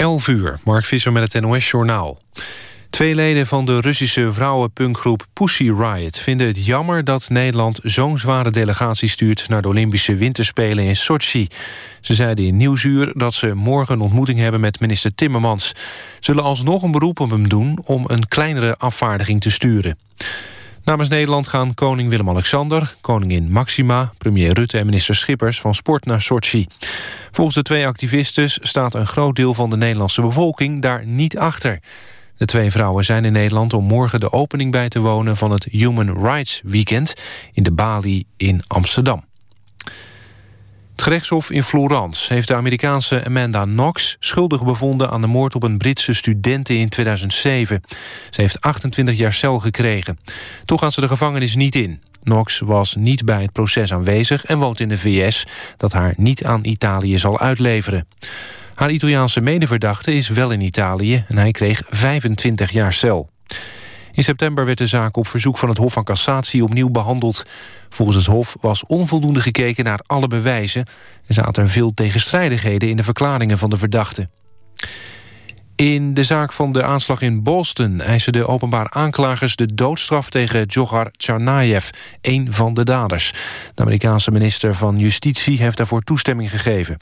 11 uur, Mark Visser met het NOS-journaal. Twee leden van de Russische vrouwenpunkgroep Pussy Riot... vinden het jammer dat Nederland zo'n zware delegatie stuurt... naar de Olympische Winterspelen in Sochi. Ze zeiden in Nieuwsuur dat ze morgen een ontmoeting hebben met minister Timmermans. Zullen alsnog een beroep op hem doen om een kleinere afvaardiging te sturen. Namens Nederland gaan koning Willem-Alexander, koningin Maxima... premier Rutte en minister Schippers van Sport naar Sochi. Volgens de twee activisten staat een groot deel van de Nederlandse bevolking daar niet achter. De twee vrouwen zijn in Nederland om morgen de opening bij te wonen... van het Human Rights Weekend in de Bali in Amsterdam. Het gerechtshof in Florence heeft de Amerikaanse Amanda Knox... schuldig bevonden aan de moord op een Britse studente in 2007. Ze heeft 28 jaar cel gekregen. Toch gaat ze de gevangenis niet in. Knox was niet bij het proces aanwezig en woont in de VS... dat haar niet aan Italië zal uitleveren. Haar Italiaanse medeverdachte is wel in Italië... en hij kreeg 25 jaar cel. In september werd de zaak op verzoek van het Hof van Cassatie opnieuw behandeld. Volgens het Hof was onvoldoende gekeken naar alle bewijzen... en zaten er veel tegenstrijdigheden in de verklaringen van de verdachte. In de zaak van de aanslag in Boston eisen de openbaar aanklagers de doodstraf tegen Djokhar Tsarnaev, een van de daders. De Amerikaanse minister van Justitie heeft daarvoor toestemming gegeven.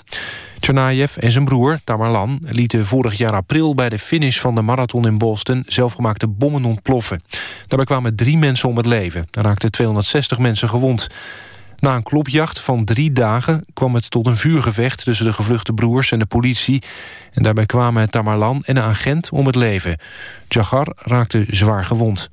Tsarnaev en zijn broer, Tamerlan, lieten vorig jaar april bij de finish van de marathon in Boston zelfgemaakte bommen ontploffen. Daarbij kwamen drie mensen om het leven. Er raakten 260 mensen gewond. Na een klopjacht van drie dagen kwam het tot een vuurgevecht... tussen de gevluchte broers en de politie. En daarbij kwamen Tamarlan en een agent om het leven. Jagar raakte zwaar gewond.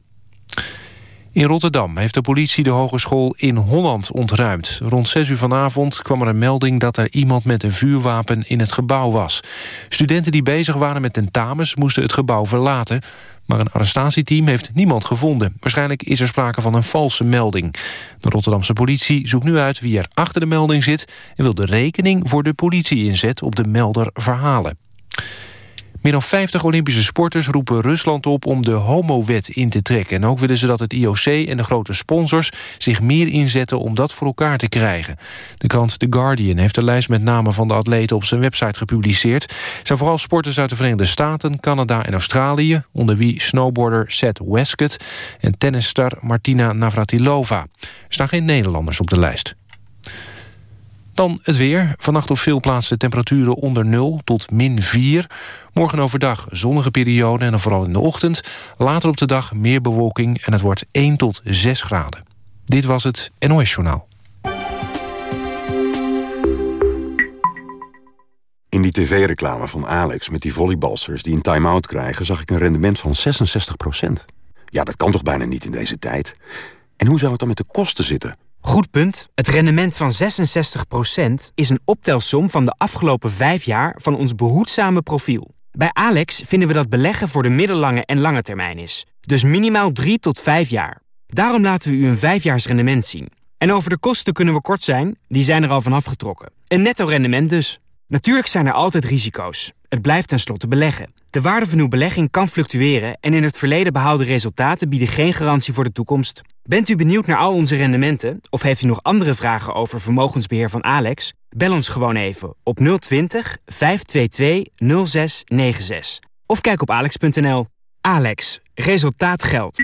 In Rotterdam heeft de politie de hogeschool in Holland ontruimd. Rond 6 uur vanavond kwam er een melding dat er iemand met een vuurwapen in het gebouw was. Studenten die bezig waren met tentamens moesten het gebouw verlaten. Maar een arrestatieteam heeft niemand gevonden. Waarschijnlijk is er sprake van een valse melding. De Rotterdamse politie zoekt nu uit wie er achter de melding zit... en wil de rekening voor de politie-inzet op de melder verhalen. Meer dan 50 Olympische sporters roepen Rusland op om de homowet in te trekken. En ook willen ze dat het IOC en de grote sponsors zich meer inzetten om dat voor elkaar te krijgen. De krant The Guardian heeft de lijst met namen van de atleten op zijn website gepubliceerd. Het zijn vooral sporters uit de Verenigde Staten, Canada en Australië, onder wie snowboarder Seth Westcott en tennisstar Martina Navratilova. Er staan geen Nederlanders op de lijst. Dan het weer. Vannacht op veel plaatsen temperaturen onder 0 tot min 4. Morgen overdag zonnige periode en dan vooral in de ochtend. Later op de dag meer bewolking en het wordt 1 tot 6 graden. Dit was het NOS Journaal. In die tv-reclame van Alex met die volleybalsters die een time-out krijgen... zag ik een rendement van 66% Ja, dat kan toch bijna niet in deze tijd? En hoe zou het dan met de kosten zitten... Goed punt. Het rendement van 66% is een optelsom van de afgelopen vijf jaar van ons behoedzame profiel. Bij Alex vinden we dat beleggen voor de middellange en lange termijn is. Dus minimaal 3 tot 5 jaar. Daarom laten we u een vijfjaars rendement zien. En over de kosten kunnen we kort zijn, die zijn er al van afgetrokken. Een netto rendement dus. Natuurlijk zijn er altijd risico's. Het blijft tenslotte beleggen. De waarde van uw belegging kan fluctueren en in het verleden behaalde resultaten bieden geen garantie voor de toekomst. Bent u benieuwd naar al onze rendementen of heeft u nog andere vragen over vermogensbeheer van Alex? Bel ons gewoon even op 020 522 0696 of kijk op alex.nl. Alex, resultaat geldt.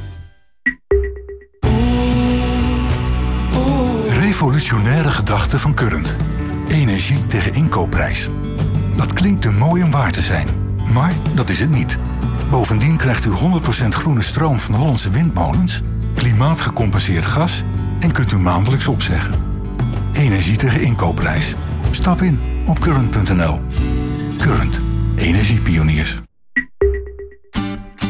Revolutionaire gedachte van Current. Energie tegen inkoopprijs. Dat klinkt te mooi om waar te zijn, maar dat is het niet. Bovendien krijgt u 100% groene stroom van Hollandse windmolens, klimaatgecompenseerd gas en kunt u maandelijks opzeggen. Energie tegen inkoopprijs. Stap in op current.nl. Current. Energiepioniers.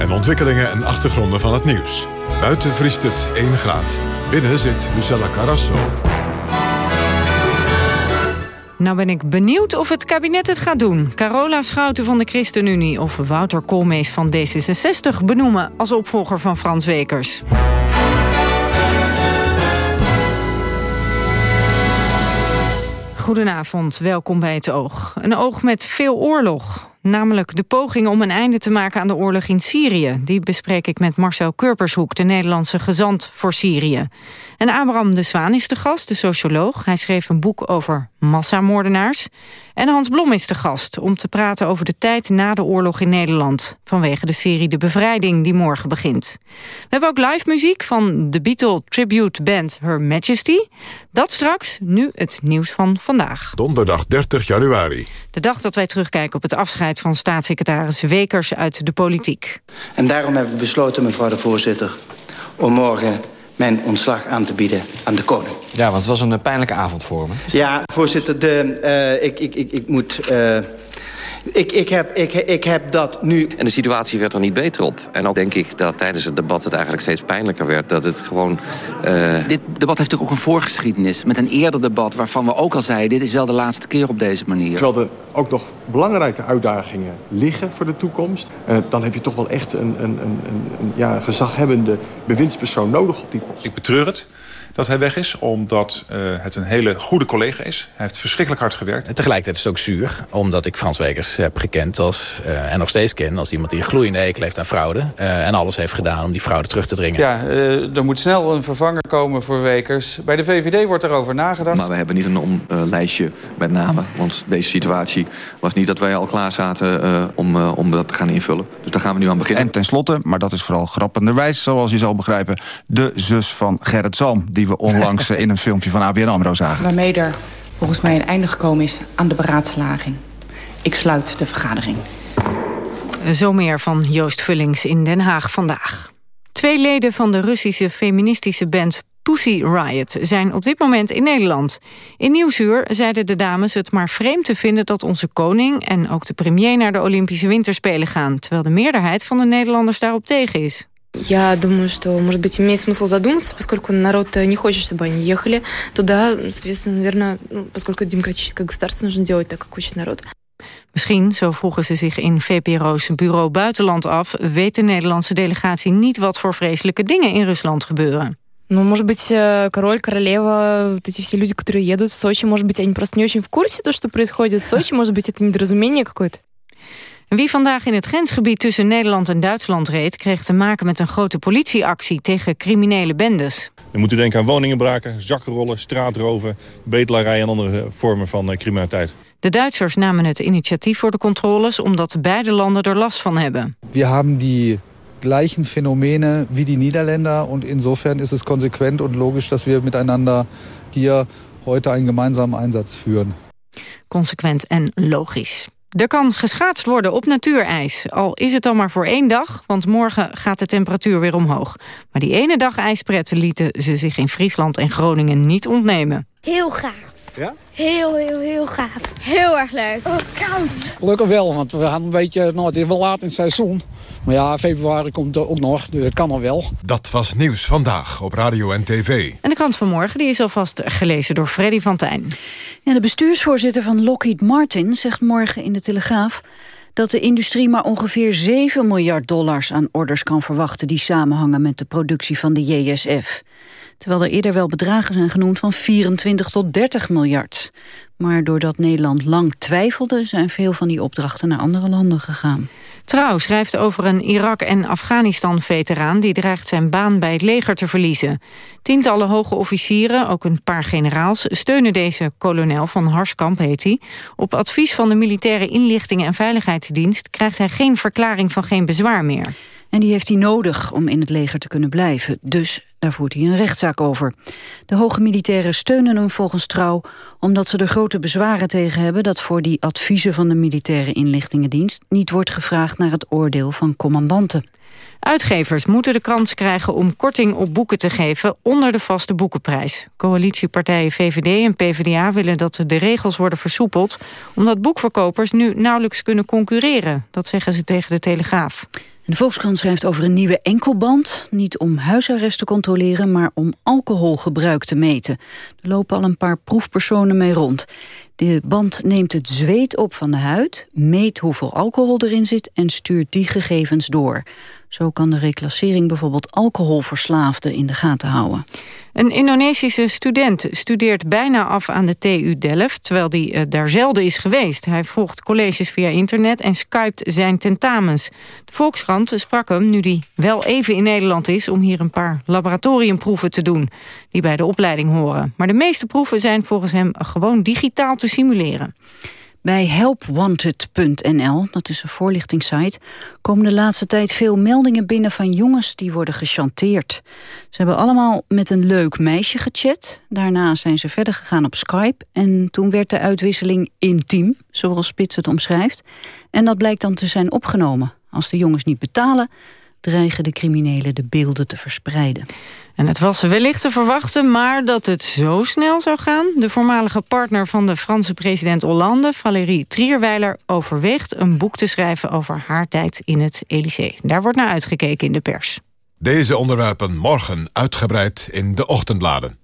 en ontwikkelingen en achtergronden van het nieuws. Buiten vriest het 1 graad. Binnen zit Lucella Carrasso. Nou ben ik benieuwd of het kabinet het gaat doen. Carola Schouten van de ChristenUnie of Wouter Koolmees van D66 benoemen als opvolger van Frans Wekers. Goedenavond, welkom bij het Oog. Een oog met veel oorlog. Namelijk de poging om een einde te maken aan de oorlog in Syrië. Die bespreek ik met Marcel Kurpershoek, de Nederlandse gezant voor Syrië. En Abraham de Zwaan is de gast, de socioloog. Hij schreef een boek over massamoordenaars. En Hans Blom is de gast om te praten over de tijd na de oorlog in Nederland. Vanwege de serie De Bevrijding die morgen begint. We hebben ook live muziek van de Beatle tribute band Her Majesty. Dat straks, nu het nieuws van vandaag. Donderdag 30 januari. De dag dat wij terugkijken op het afscheid van staatssecretaris Wekers uit de politiek. En daarom hebben we besloten, mevrouw de voorzitter... om morgen mijn ontslag aan te bieden aan de koning. Ja, want het was een pijnlijke avond voor me. Ja, voorzitter, de, uh, ik, ik, ik, ik moet... Uh, ik, ik, heb, ik, ik heb dat nu... En de situatie werd er niet beter op. En ook denk ik dat tijdens het debat het eigenlijk steeds pijnlijker werd. Dat het gewoon... Uh... Dit debat heeft ook een voorgeschiedenis. Met een eerder debat waarvan we ook al zeiden... dit is wel de laatste keer op deze manier. Terwijl er ook nog belangrijke uitdagingen liggen voor de toekomst... Uh, dan heb je toch wel echt een, een, een, een ja, gezaghebbende bewindspersoon nodig op die post. Ik betreur het dat hij weg is. Omdat uh, het een hele goede collega is. Hij heeft verschrikkelijk hard gewerkt. En tegelijkertijd is het ook zuur. Omdat ik Frans Wekers heb gekend als, uh, en nog steeds ken... als iemand die een gloeiende ekel heeft aan fraude. Uh, en alles heeft gedaan om die fraude terug te dringen. Ja, er moet snel een vervanger komen voor Wekers. Bij de VVD wordt erover nagedacht. Maar we hebben niet een lijstje met namen. Want deze situatie was niet dat wij al klaar zaten om, om dat te gaan invullen. Dus daar gaan we nu aan beginnen. En tenslotte, maar dat is vooral grappenderwijs... zoals je zal begrijpen, de zus van Gerrit Zalm... die we onlangs in een filmpje van ABN AMRO zagen. Waarmee er volgens mij een einde gekomen is aan de beraadslaging. Ik sluit de vergadering. Zo meer van Joost Vullings in Den Haag vandaag. Twee leden van de Russische feministische band Pussy Riot zijn op dit moment in Nederland. In Nieuwsuur zeiden de dames het maar vreemd te vinden dat onze koning en ook de premier naar de Olympische Winterspelen gaan, terwijl de meerderheid van de Nederlanders daarop tegen is. Я думаю, что, может быть, имеет смысл задуматься, поскольку народ не хочет, чтобы они ехали туда. Соответственно, наверное, ну, поскольку демократическое государство, нужно делать так, как хочет народ. Misschien, zo vroegen ze zich in VPRO's bureau Buitenland af... weet de Nederlandse delegatie niet wat voor vreselijke dingen in Rusland gebeuren. Ну, может быть, король, королева, вот эти все люди, которые едут в Сочи, может быть, они просто не очень в курсе то, что происходит в Сочи, может быть, это недоразумение какое-то. Wie vandaag in het grensgebied tussen Nederland en Duitsland reed... kreeg te maken met een grote politieactie tegen criminele bendes. Je moet u denken aan woningenbraken, zakkenrollen, straatroven... betelarij en andere vormen van criminaliteit. De Duitsers namen het initiatief voor de controles... omdat beide landen er last van hebben. We hebben die gleichen Phänomene wie die Niederländer... und insofern ist es konsequent und logisch, dass wir miteinander hier heute einen gemeinsamen Einsatz führen. Consequent en logisch. Er kan geschaatst worden op natuurijs. Al is het dan maar voor één dag, want morgen gaat de temperatuur weer omhoog. Maar die ene dag ijspret lieten ze zich in Friesland en Groningen niet ontnemen. Heel gaaf. Ja? Heel, heel, heel gaaf. Heel erg leuk. Oh, koud. Gelukkig wel, want we gaan een beetje, nou het is wel laat in het seizoen. Maar ja, februari komt er ook nog, dus het kan al wel. Dat was Nieuws Vandaag op Radio en TV. En de krant van morgen die is alvast gelezen door Freddy van Tijn. Ja, de bestuursvoorzitter van Lockheed Martin zegt morgen in de Telegraaf dat de industrie maar ongeveer 7 miljard dollars aan orders kan verwachten... die samenhangen met de productie van de JSF. Terwijl er eerder wel bedragen zijn genoemd van 24 tot 30 miljard. Maar doordat Nederland lang twijfelde... zijn veel van die opdrachten naar andere landen gegaan. Trouw schrijft over een Irak- en Afghanistan-veteraan... die dreigt zijn baan bij het leger te verliezen. Tientallen hoge officieren, ook een paar generaals... steunen deze kolonel van Harskamp, heet hij. Op advies van de Militaire Inlichtingen en Veiligheidsdienst... krijgt hij geen verklaring van geen bezwaar meer. En die heeft hij nodig om in het leger te kunnen blijven. Dus daar voert hij een rechtszaak over. De hoge militairen steunen hem volgens Trouw... omdat ze er grote bezwaren tegen hebben... dat voor die adviezen van de militaire inlichtingendienst... niet wordt gevraagd naar het oordeel van commandanten. Uitgevers moeten de kans krijgen om korting op boeken te geven onder de vaste boekenprijs. Coalitiepartijen VVD en PvdA willen dat de regels worden versoepeld... omdat boekverkopers nu nauwelijks kunnen concurreren. Dat zeggen ze tegen de Telegraaf. De Volkskrant schrijft over een nieuwe enkelband. Niet om huisarrest te controleren, maar om alcoholgebruik te meten. Er lopen al een paar proefpersonen mee rond. De band neemt het zweet op van de huid, meet hoeveel alcohol erin zit... en stuurt die gegevens door. Zo kan de reclassering bijvoorbeeld alcoholverslaafden in de gaten houden. Een Indonesische student studeert bijna af aan de TU Delft... terwijl hij uh, daar zelden is geweest. Hij volgt colleges via internet en skypt zijn tentamens. De Volkskrant sprak hem nu hij wel even in Nederland is... om hier een paar laboratoriumproeven te doen... die bij de opleiding horen. Maar de meeste proeven zijn volgens hem gewoon digitaal te simuleren. Bij helpwanted.nl, dat is een voorlichtingssite... komen de laatste tijd veel meldingen binnen van jongens die worden gechanteerd. Ze hebben allemaal met een leuk meisje gechat. Daarna zijn ze verder gegaan op Skype. En toen werd de uitwisseling intiem, zoals Spits het omschrijft. En dat blijkt dan te zijn opgenomen. Als de jongens niet betalen, dreigen de criminelen de beelden te verspreiden. En het was wellicht te verwachten, maar dat het zo snel zou gaan. De voormalige partner van de Franse president Hollande, Valérie Trierweiler, overweegt een boek te schrijven over haar tijd in het Elysée. Daar wordt naar uitgekeken in de pers. Deze onderwerpen morgen uitgebreid in de ochtendbladen.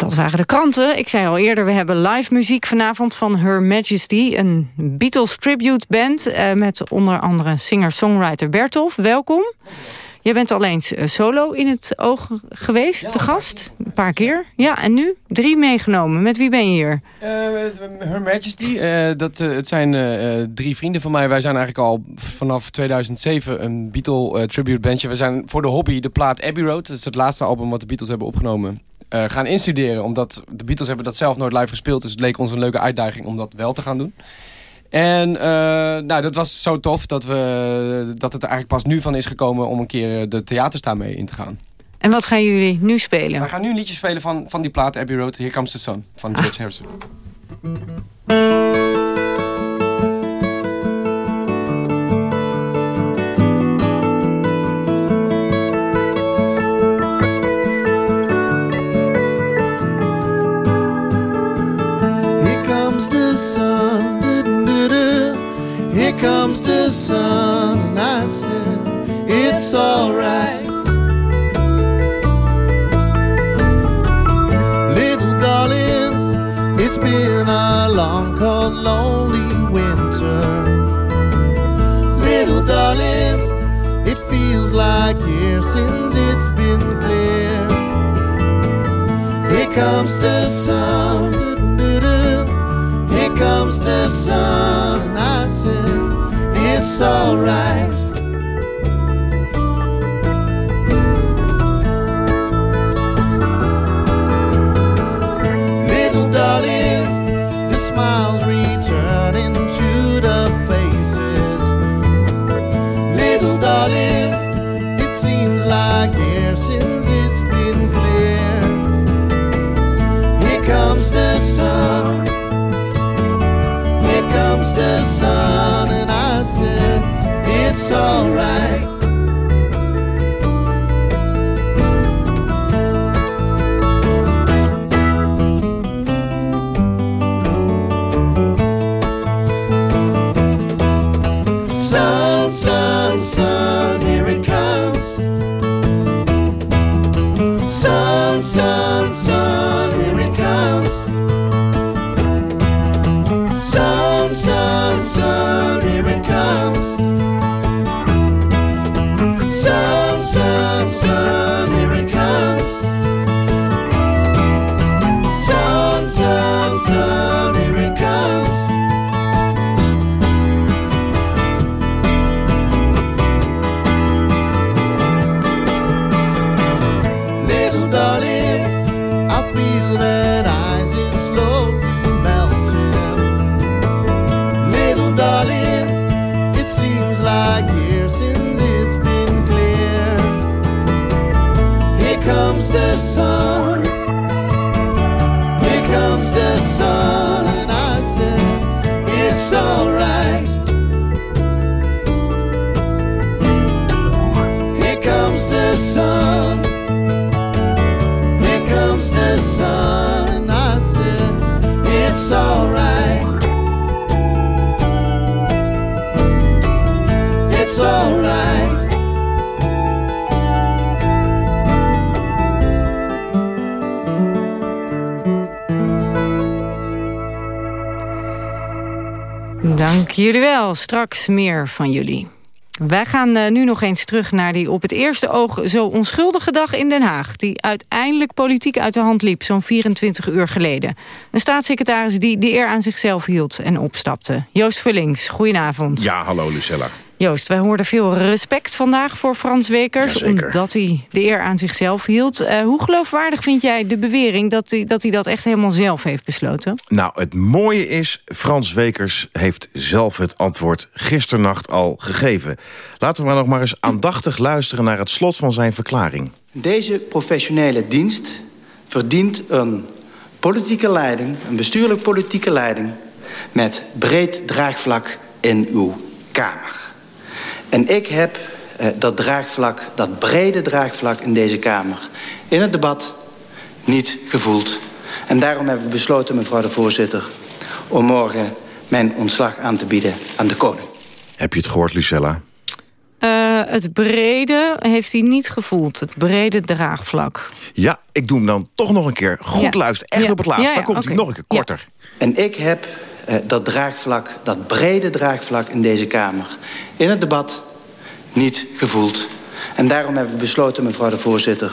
Dat waren de kranten. Ik zei al eerder, we hebben live muziek vanavond van Her Majesty. Een Beatles tribute band eh, met onder andere singer-songwriter Bertolf. Welkom. Je bent al eens eh, solo in het oog geweest, ja, te gast. Een paar keer. Ja, en nu drie meegenomen. Met wie ben je hier? Uh, Her Majesty. Dat, het zijn drie vrienden van mij. Wij zijn eigenlijk al vanaf 2007 een Beatle tribute bandje. We zijn voor de hobby de plaat Abbey Road. Dat is het laatste album wat de Beatles hebben opgenomen. Gaan instuderen. Omdat de Beatles hebben dat zelf nooit live gespeeld. Dus het leek ons een leuke uitdaging om dat wel te gaan doen. En uh, nou, dat was zo tof dat, we, dat het er eigenlijk pas nu van is gekomen... om een keer de theaters daarmee in te gaan. En wat gaan jullie nu spelen? We gaan nu een liedje spelen van, van die plaat Abbey Road, Here Comes the Sun, van George ah. Harrison. Comes the sun, and I said, It's alright. Little darling, it's been a long, cold, lonely winter. Little darling, it feels like years since it's been clear. Here comes the sun, here comes the sun, it's alright. Alright. Straks meer van jullie. Wij gaan eh, nu nog eens terug naar die op het eerste oog zo onschuldige dag in Den Haag. Die uiteindelijk politiek uit de hand liep, zo'n 24 uur geleden. Een staatssecretaris die de eer aan zichzelf hield en opstapte. Joost Vullings, goedenavond. Ja, hallo Lucella. Joost, wij hoorden veel respect vandaag voor Frans Wekers... Jazeker. omdat hij de eer aan zichzelf hield. Eh, hoe geloofwaardig vind jij de bewering dat hij, dat hij dat echt helemaal zelf heeft besloten? Nou, het mooie is, Frans Wekers heeft zelf het antwoord gisternacht al gegeven. Laten we maar nog maar eens aandachtig luisteren naar het slot van zijn verklaring. Deze professionele dienst verdient een politieke leiding, een bestuurlijk politieke leiding, met breed draagvlak in uw Kamer. En ik heb eh, dat draagvlak, dat brede draagvlak in deze Kamer, in het debat niet gevoeld. En daarom hebben we besloten, mevrouw de voorzitter, om morgen mijn ontslag aan te bieden aan de koning. Heb je het gehoord, Lucella? Eh, het brede heeft hij niet gevoeld. Het brede draagvlak. Ja, ik doe hem dan toch nog een keer. Goed Ja. luisteren, echt Ja. op het laatst. Ja, ja, Dan komt hij nog een keer korter. En ik heb dat draagvlak, dat brede draagvlak in deze Kamer... in het debat niet gevoeld. En daarom hebben we besloten, mevrouw de voorzitter...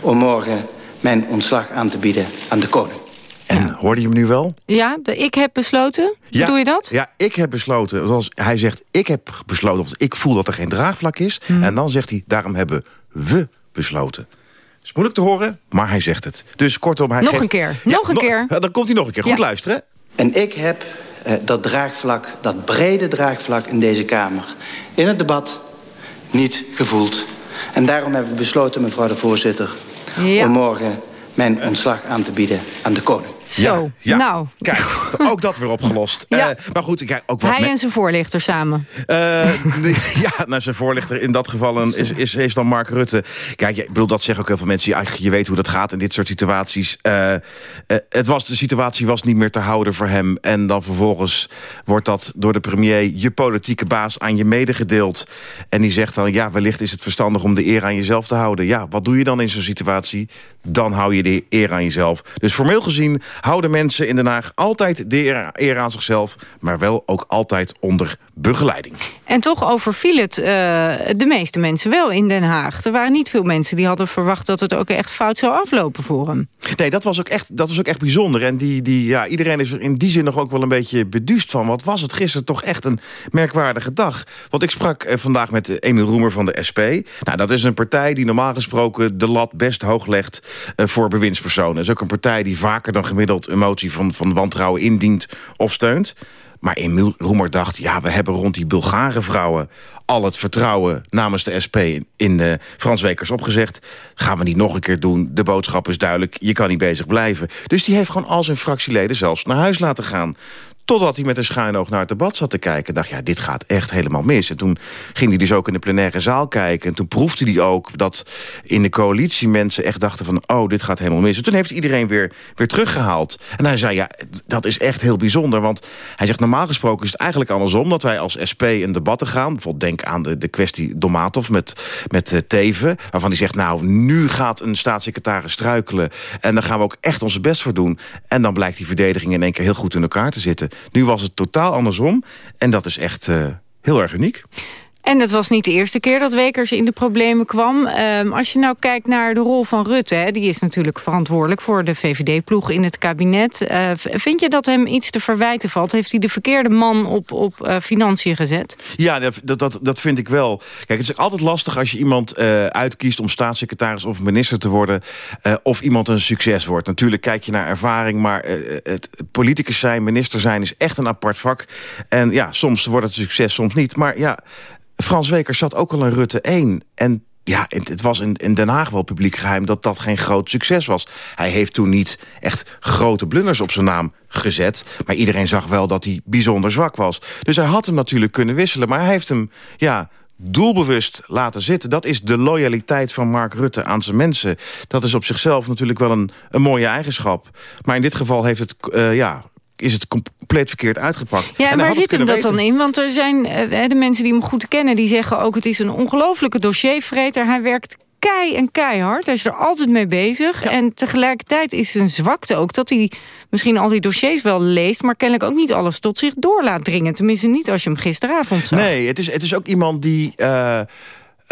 om morgen mijn ontslag aan te bieden aan de koning. En hoorde je hem nu wel? Ja, de, ik heb besloten. Ja, Doe je dat? Ja, ik heb besloten. Zoals hij zegt, ik heb besloten. Of ik voel dat er geen draagvlak is. Hmm. En dan zegt hij, daarom hebben we besloten. Het is moeilijk te horen, maar hij zegt het. Dus kortom, hij Nog geeft- een keer, Ja, nog een keer. Dan komt hij nog een keer. Goed Ja. luisteren. En ik heb eh, dat draagvlak, dat brede draagvlak in deze Kamer... in het debat niet gevoeld. En daarom hebben we besloten, mevrouw de voorzitter... Ja. om morgen mijn ontslag aan te bieden aan de koning. Zo, Ja, nou. Kijk, ook dat weer opgelost. Ja. Eh, maar goed, kijk, ook wat Hij en zijn voorlichter samen. Eh, ja, nou, zijn voorlichter in dat geval een, is, is, is dan Mark Rutte. Kijk, ik bedoel, dat zeggen ook heel veel mensen. Ja, je weet hoe dat gaat in dit soort situaties. Eh, het was, de situatie was niet meer te houden voor hem. En dan vervolgens wordt dat door de premier... je politieke baas aan je medegedeeld. En die zegt dan, ja, wellicht is het verstandig... om de eer aan jezelf te houden. Ja, wat doe je dan in zo'n situatie? Dan hou je de eer aan jezelf. Dus formeel gezien houden mensen in Den Haag... altijd de eer, aan zichzelf... maar wel ook altijd onder begeleiding. En toch overviel het eh, de meeste mensen wel in Den Haag. Er waren niet veel mensen die hadden verwacht dat het ook echt fout zou aflopen voor hem. Nee, dat was ook echt, dat was ook echt bijzonder. En die, die, ja, iedereen is er in die zin nog ook wel een beetje beduust van. Wat was het gisteren toch echt een merkwaardige dag. Want ik sprak eh, vandaag met eh, Emiel Roemer van de SP. Nou, dat is een partij die normaal gesproken de lat best hoog legt voor bewindspersonen. Dat is ook een partij die vaker dan gemiddeld een motie van, van wantrouwen indient of steunt. Maar Emiel Roemer dacht, ja, we hebben rond die Bulgare vrouwen... al het vertrouwen namens de SP in, in eh, Frans Wekers opgezegd. Gaan we niet nog een keer doen. De boodschap is duidelijk, je kan niet bezig blijven. Dus die heeft gewoon al zijn fractieleden zelfs naar huis laten gaan. Totdat hij met een schuin oog naar het debat zat te kijken. dacht, ja, dit gaat echt helemaal mis. En toen ging hij dus ook in de plenaire zaal kijken. En toen proefde hij ook dat in de coalitie mensen echt dachten van... oh, dit gaat helemaal mis. En toen heeft iedereen weer, weer teruggehaald. En hij zei, ja, dat is echt heel bijzonder. Want hij zegt, normaal gesproken is het eigenlijk andersom... dat wij als SP in debatten gaan. Bijvoorbeeld denk aan de, de kwestie Domatov met, met eh, Teven. Waarvan hij zegt, nou, nu gaat een staatssecretaris struikelen. En daar gaan we ook echt onze best voor doen. En dan blijkt die verdediging in één keer heel goed in elkaar te zitten. Nu was het totaal andersom. En dat is echt eh, heel erg uniek. En het was niet de eerste keer dat Wekers in de problemen kwam. Ehm, als je nou kijkt naar de rol van Rutte... Hè, die is natuurlijk verantwoordelijk voor de VVD-ploeg in het kabinet. Eh, vind je dat hem iets te verwijten valt? Heeft hij de verkeerde man op, op eh, financiën gezet? Ja, dat, dat- dat, vind ik wel. Kijk, het is altijd lastig als je iemand eh, uitkiest... om staatssecretaris of minister te worden... of iemand een succes wordt. Natuurlijk kijk je naar ervaring... maar het politicus zijn, minister zijn... is echt een apart vak. En ja, soms wordt het succes, soms niet. Maar ja... Frans Wekers zat ook al in Rutte 1. En ja, het, was in, Den Haag wel publiek geheim dat dat geen groot succes was. Hij heeft toen niet echt grote blunders op zijn naam gezet. Maar iedereen zag wel dat hij bijzonder zwak was. Dus hij had hem natuurlijk kunnen wisselen. Maar hij heeft hem ja, doelbewust laten zitten. Dat is de loyaliteit van Mark Rutte aan zijn mensen. Dat is op zichzelf natuurlijk wel een, een mooie eigenschap. Maar in dit geval heeft het, uh, ja, is het compleet verkeerd uitgepakt. Ja, en waar zit hem dat weten. dan in? Want er zijn uh, de mensen die hem goed kennen... die zeggen ook het is een ongelofelijke dossiervreter. Hij werkt kei en keihard. Hij is er altijd mee bezig. Ja. En tegelijkertijd is zijn zwakte ook dat hij misschien al die dossiers wel leest... maar kennelijk ook niet alles tot zich door laat dringen. Tenminste niet als je hem gisteravond zag. Nee, het is, het is ook iemand die... Uh...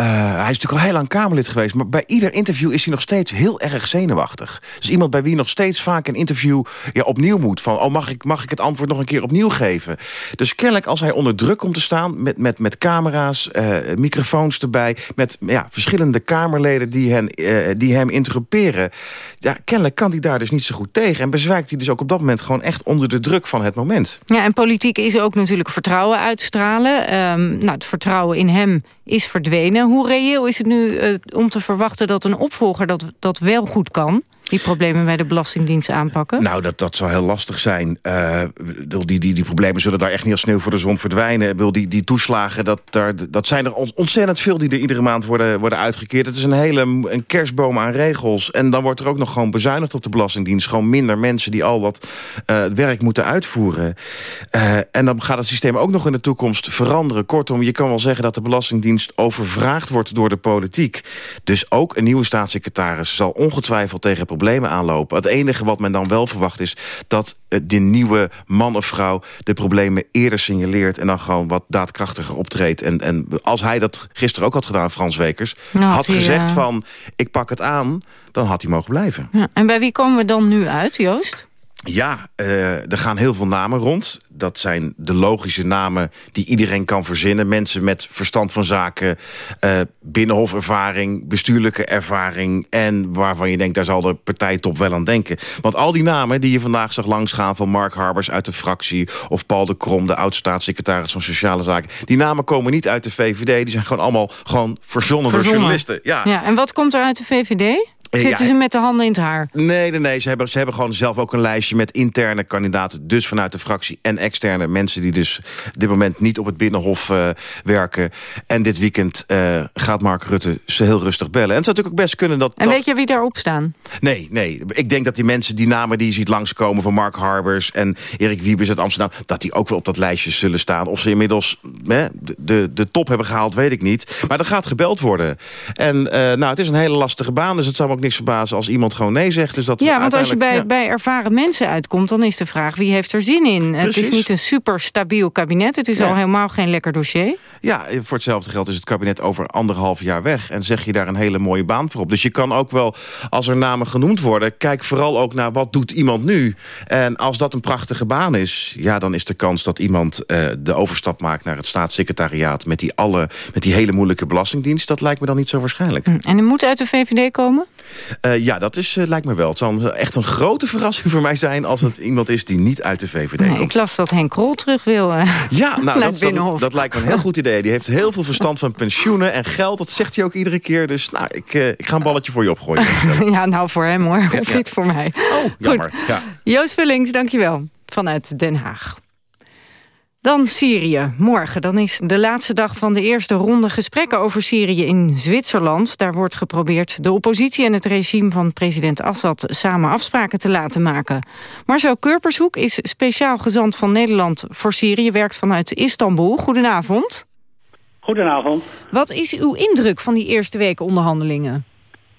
Uh, hij is natuurlijk al heel lang Kamerlid geweest... maar bij ieder interview is hij nog steeds heel erg zenuwachtig. Dus iemand bij wie nog steeds vaak een interview ja, opnieuw moet. Van, oh, mag ik, mag ik het antwoord nog een keer opnieuw geven? Dus kennelijk als hij onder druk komt te staan... met, met, met camera's, uh, microfoons erbij... met ja, verschillende Kamerleden die, hen, uh, die hem interruperen... Ja, kennelijk kan hij daar dus niet zo goed tegen. En bezwijkt hij dus ook op dat moment gewoon echt onder de druk van het moment. Ja, en politiek is ook natuurlijk vertrouwen uitstralen. Um, nou, het vertrouwen in hem is verdwenen. Hoe reëel is het nu uh, om te verwachten dat een opvolger dat, dat wel goed kan? Die problemen bij de Belastingdienst aanpakken? Nou, dat, dat zou heel lastig zijn. Uh, die, die, die problemen zullen daar echt niet als sneeuw voor de zon verdwijnen. Die, die toeslagen, dat, daar, dat zijn er ontzettend veel die er iedere maand worden, worden uitgekeerd. Het is een hele een kerstboom aan regels. En dan wordt er ook nog gewoon bezuinigd op de Belastingdienst. Gewoon minder mensen die al dat uh, werk moeten uitvoeren. Uh, en dan gaat het systeem ook nog in de toekomst veranderen. Kortom, je kan wel zeggen dat de Belastingdienst overvraagd wordt door de politiek. Dus ook een nieuwe staatssecretaris zal ongetwijfeld tegen problemen aanlopen. Het enige wat men dan wel verwacht is dat de nieuwe man of vrouw de problemen eerder signaleert en dan gewoon wat daadkrachtiger optreedt. En, en als hij dat gisteren ook had gedaan, Frans Wekers, nou, had gezegd uh... van ik pak het aan, dan had hij mogen blijven. Ja, en bij wie komen we dan nu uit, Joost? Ja, uh, er gaan heel veel namen rond. Dat zijn de logische namen die iedereen kan verzinnen. Mensen met verstand van zaken, uh, binnenhofervaring, bestuurlijke ervaring... en waarvan je denkt, daar zal de partijtop wel aan denken. Want al die namen die je vandaag zag langsgaan... van Mark Harbers uit de fractie... of Paul de Krom, de oud-staatssecretaris van Sociale Zaken... die namen komen niet uit de VVD. Die zijn gewoon allemaal gewoon verzonnen, verzonnen. door journalisten. Ja. ja, en wat komt er uit de VVD? Zitten ze met de handen in het haar? Nee, nee, nee. Ze hebben, ze hebben gewoon zelf ook een lijstje met interne kandidaten. Dus vanuit de fractie en externe mensen die dus op dit moment niet op het Binnenhof uh, werken. En dit weekend uh, gaat Mark Rutte ze heel rustig bellen. En het zou natuurlijk ook best kunnen dat... En dat... weet je wie daarop staan? Nee, nee. Ik denk dat die mensen, die namen die je ziet langskomen... van Mark Harbers en Erik Wiebes uit Amsterdam... dat die ook wel op dat lijstje zullen staan. Of ze inmiddels hè, de, de, de top hebben gehaald, weet ik niet. Maar er gaat gebeld worden. En uh, nou, het is een hele lastige baan, dus het zou ook niks verbazen als iemand gewoon nee zegt. Dus dat ja, want als je bij, ja. bij ervaren mensen uitkomt, dan is de vraag wie heeft er zin in. Precies. Het is niet een super stabiel kabinet, het is ja. al helemaal geen lekker dossier. Ja, voor hetzelfde geld is het kabinet over anderhalf jaar weg. En zeg je daar een hele mooie baan voor op. Dus je kan ook wel, als er namen genoemd worden... kijk vooral ook naar wat doet iemand nu. En als dat een prachtige baan is... ja, dan is de kans dat iemand uh, de overstap maakt naar het staatssecretariaat... met die, alle, met die hele moeilijke belastingdienst... dat lijkt me dan niet zo waarschijnlijk. En er moet uit de VVD komen? Uh, ja, dat is, uh, lijkt me wel. Het zal echt een grote verrassing voor mij zijn... als het iemand is die niet uit de VVD nee, komt. Ik las dat Henk Krol terug wil Ja, nou, dat, dat, dat, lijkt me een heel goed idee. Die heeft heel veel verstand van pensioenen en geld. Dat zegt hij ook iedere keer. Dus nou, ik, ik ga een balletje voor je opgooien. ja, nou voor hem hoor. Hoeft ja, niet voor mij. Oh, jammer. Goed. Ja. Joost Vullings, dankjewel. Vanuit Den Haag. Dan Syrië. Morgen dan is de laatste dag van de eerste ronde gesprekken over Syrië in Zwitserland. Daar wordt geprobeerd de oppositie en het regime van president Assad samen afspraken te laten maken. Marcel Keurpershoek is speciaal gezant van Nederland voor Syrië, werkt vanuit Istanbul. Goedenavond. Goedenavond. Wat is uw indruk van die eerste week onderhandelingen?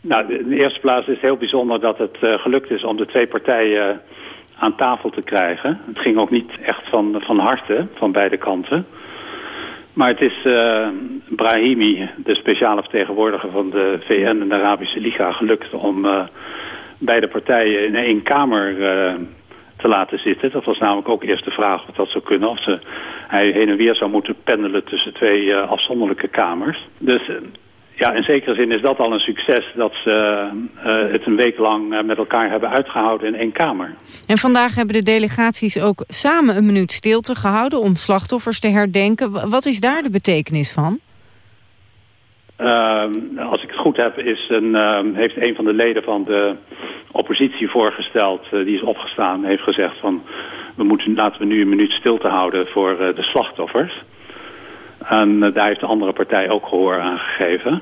Nou, in de eerste plaats is het heel bijzonder dat het uh, gelukt is om de twee partijen uh, aan tafel te krijgen. Het ging ook niet echt van, van harte, van beide kanten. Maar het is uh, Brahimi, de speciale vertegenwoordiger van de VN en de Arabische Liga, gelukt om uh, beide partijen in één kamer uh, te laten zitten. Dat was namelijk ook eerst de vraag of dat zou kunnen. Of ze, hij heen en weer zou moeten pendelen tussen twee afzonderlijke kamers. Dus ja, in zekere zin is dat al een succes dat ze uh, het een week lang uh, met elkaar hebben uitgehouden in één kamer. En vandaag hebben de delegaties ook samen een minuut stilte gehouden om slachtoffers te herdenken. Wat is daar de betekenis van? Ehm, als ik het goed heb, is een, ehm, heeft een van de leden van de oppositie voorgesteld... eh, die is opgestaan, heeft gezegd van... We moeten, laten we nu een minuut stilte houden voor eh, de slachtoffers. En eh, daar heeft de andere partij ook gehoor aan gegeven.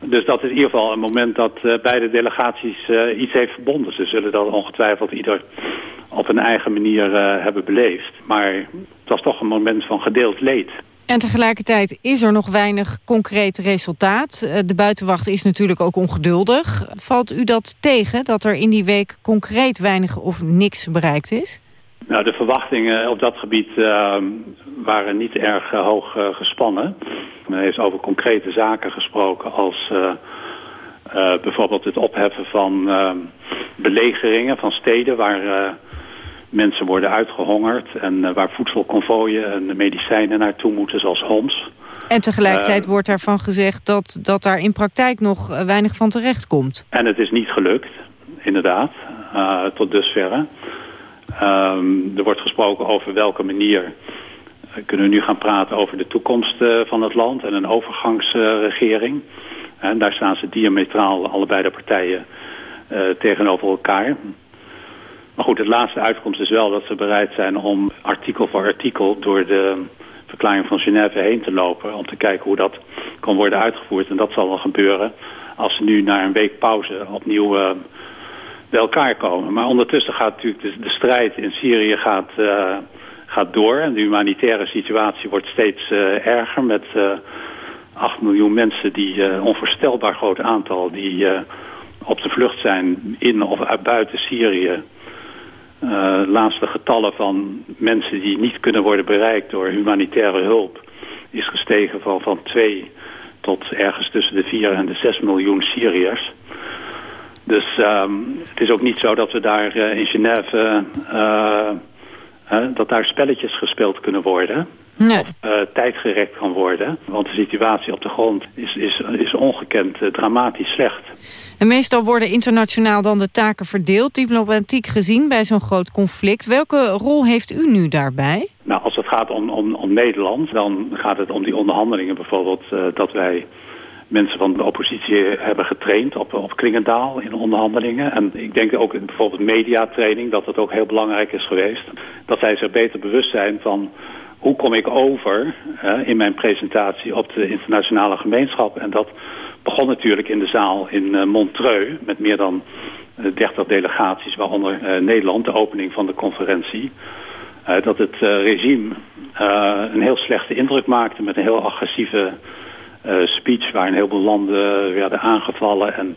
Dus dat is in ieder geval een moment dat eh, beide delegaties eh, iets heeft verbonden. Ze zullen dat ongetwijfeld ieder op een eigen manier hebben beleefd. Maar het was toch een moment van gedeeld leed. En tegelijkertijd is er nog weinig concreet resultaat. De buitenwacht is natuurlijk ook ongeduldig. Valt u dat tegen, dat er in die week concreet weinig of niks bereikt is? Nou, de verwachtingen op dat gebied eh, waren niet erg eh, hoog eh, gespannen. Men heeft over concrete zaken gesproken als eh, bijvoorbeeld het opheffen van eh, belegeringen van steden waar mensen worden uitgehongerd en waar voedselconvooien en medicijnen naartoe moeten, zoals Homs. En tegelijkertijd wordt daarvan gezegd dat, dat daar in praktijk nog weinig van terecht komt. En het is niet gelukt, inderdaad, tot dusverre. Ehm, er wordt gesproken over welke manier eh, kunnen we nu gaan praten over de toekomst eh, van het land en een overgangsregering. en daar staan ze diametraal, allebei de partijen, eh, tegenover elkaar. Maar goed, het laatste uitkomst is wel dat ze bereid zijn om artikel voor artikel door de verklaring van Genève heen te lopen. Om te kijken hoe dat kan worden uitgevoerd. En dat zal wel gebeuren als ze nu na een week pauze opnieuw eh, elkaar komen. Maar ondertussen gaat natuurlijk de, strijd in Syrië gaat, eh, gaat door. En de humanitaire situatie wordt steeds eh, erger met eh 8 miljoen mensen die onvoorstelbaar groot aantal die op de vlucht zijn in of uit buiten Syrië. Laatste getallen van mensen die niet kunnen worden bereikt door humanitaire hulp is gestegen van, van 2 tot ergens tussen de 4 en de 6 miljoen Syriërs. Dus ehm, het is ook niet zo dat we daar eh, in Genève, eh, eh, dat daar spelletjes gespeeld kunnen worden. Nee. Of tijd gerekt kan worden. Want de situatie op de grond is, is, is ongekend dramatisch slecht. En meestal worden internationaal dan de taken verdeeld, diplomatiek gezien, bij zo'n groot conflict. Welke rol heeft u nu daarbij? Nou, als het gaat om, om, om Nederland, dan gaat het om die onderhandelingen bijvoorbeeld dat wij mensen van de oppositie hebben getraind op, op Klingendaal in onderhandelingen. En ik denk ook in bijvoorbeeld mediatraining dat het ook heel belangrijk is geweest. Dat zij zich beter bewust zijn van hoe kom ik over eh, in mijn presentatie op de internationale gemeenschap. En dat begon natuurlijk in de zaal in eh, Montreux met meer dan eh, 30 delegaties, waaronder eh, Nederland, de opening van de conferentie. Eh, dat het eh, regime eh, een heel slechte indruk maakte met een heel agressieve eh, speech waar een heleboel landen werden aangevallen en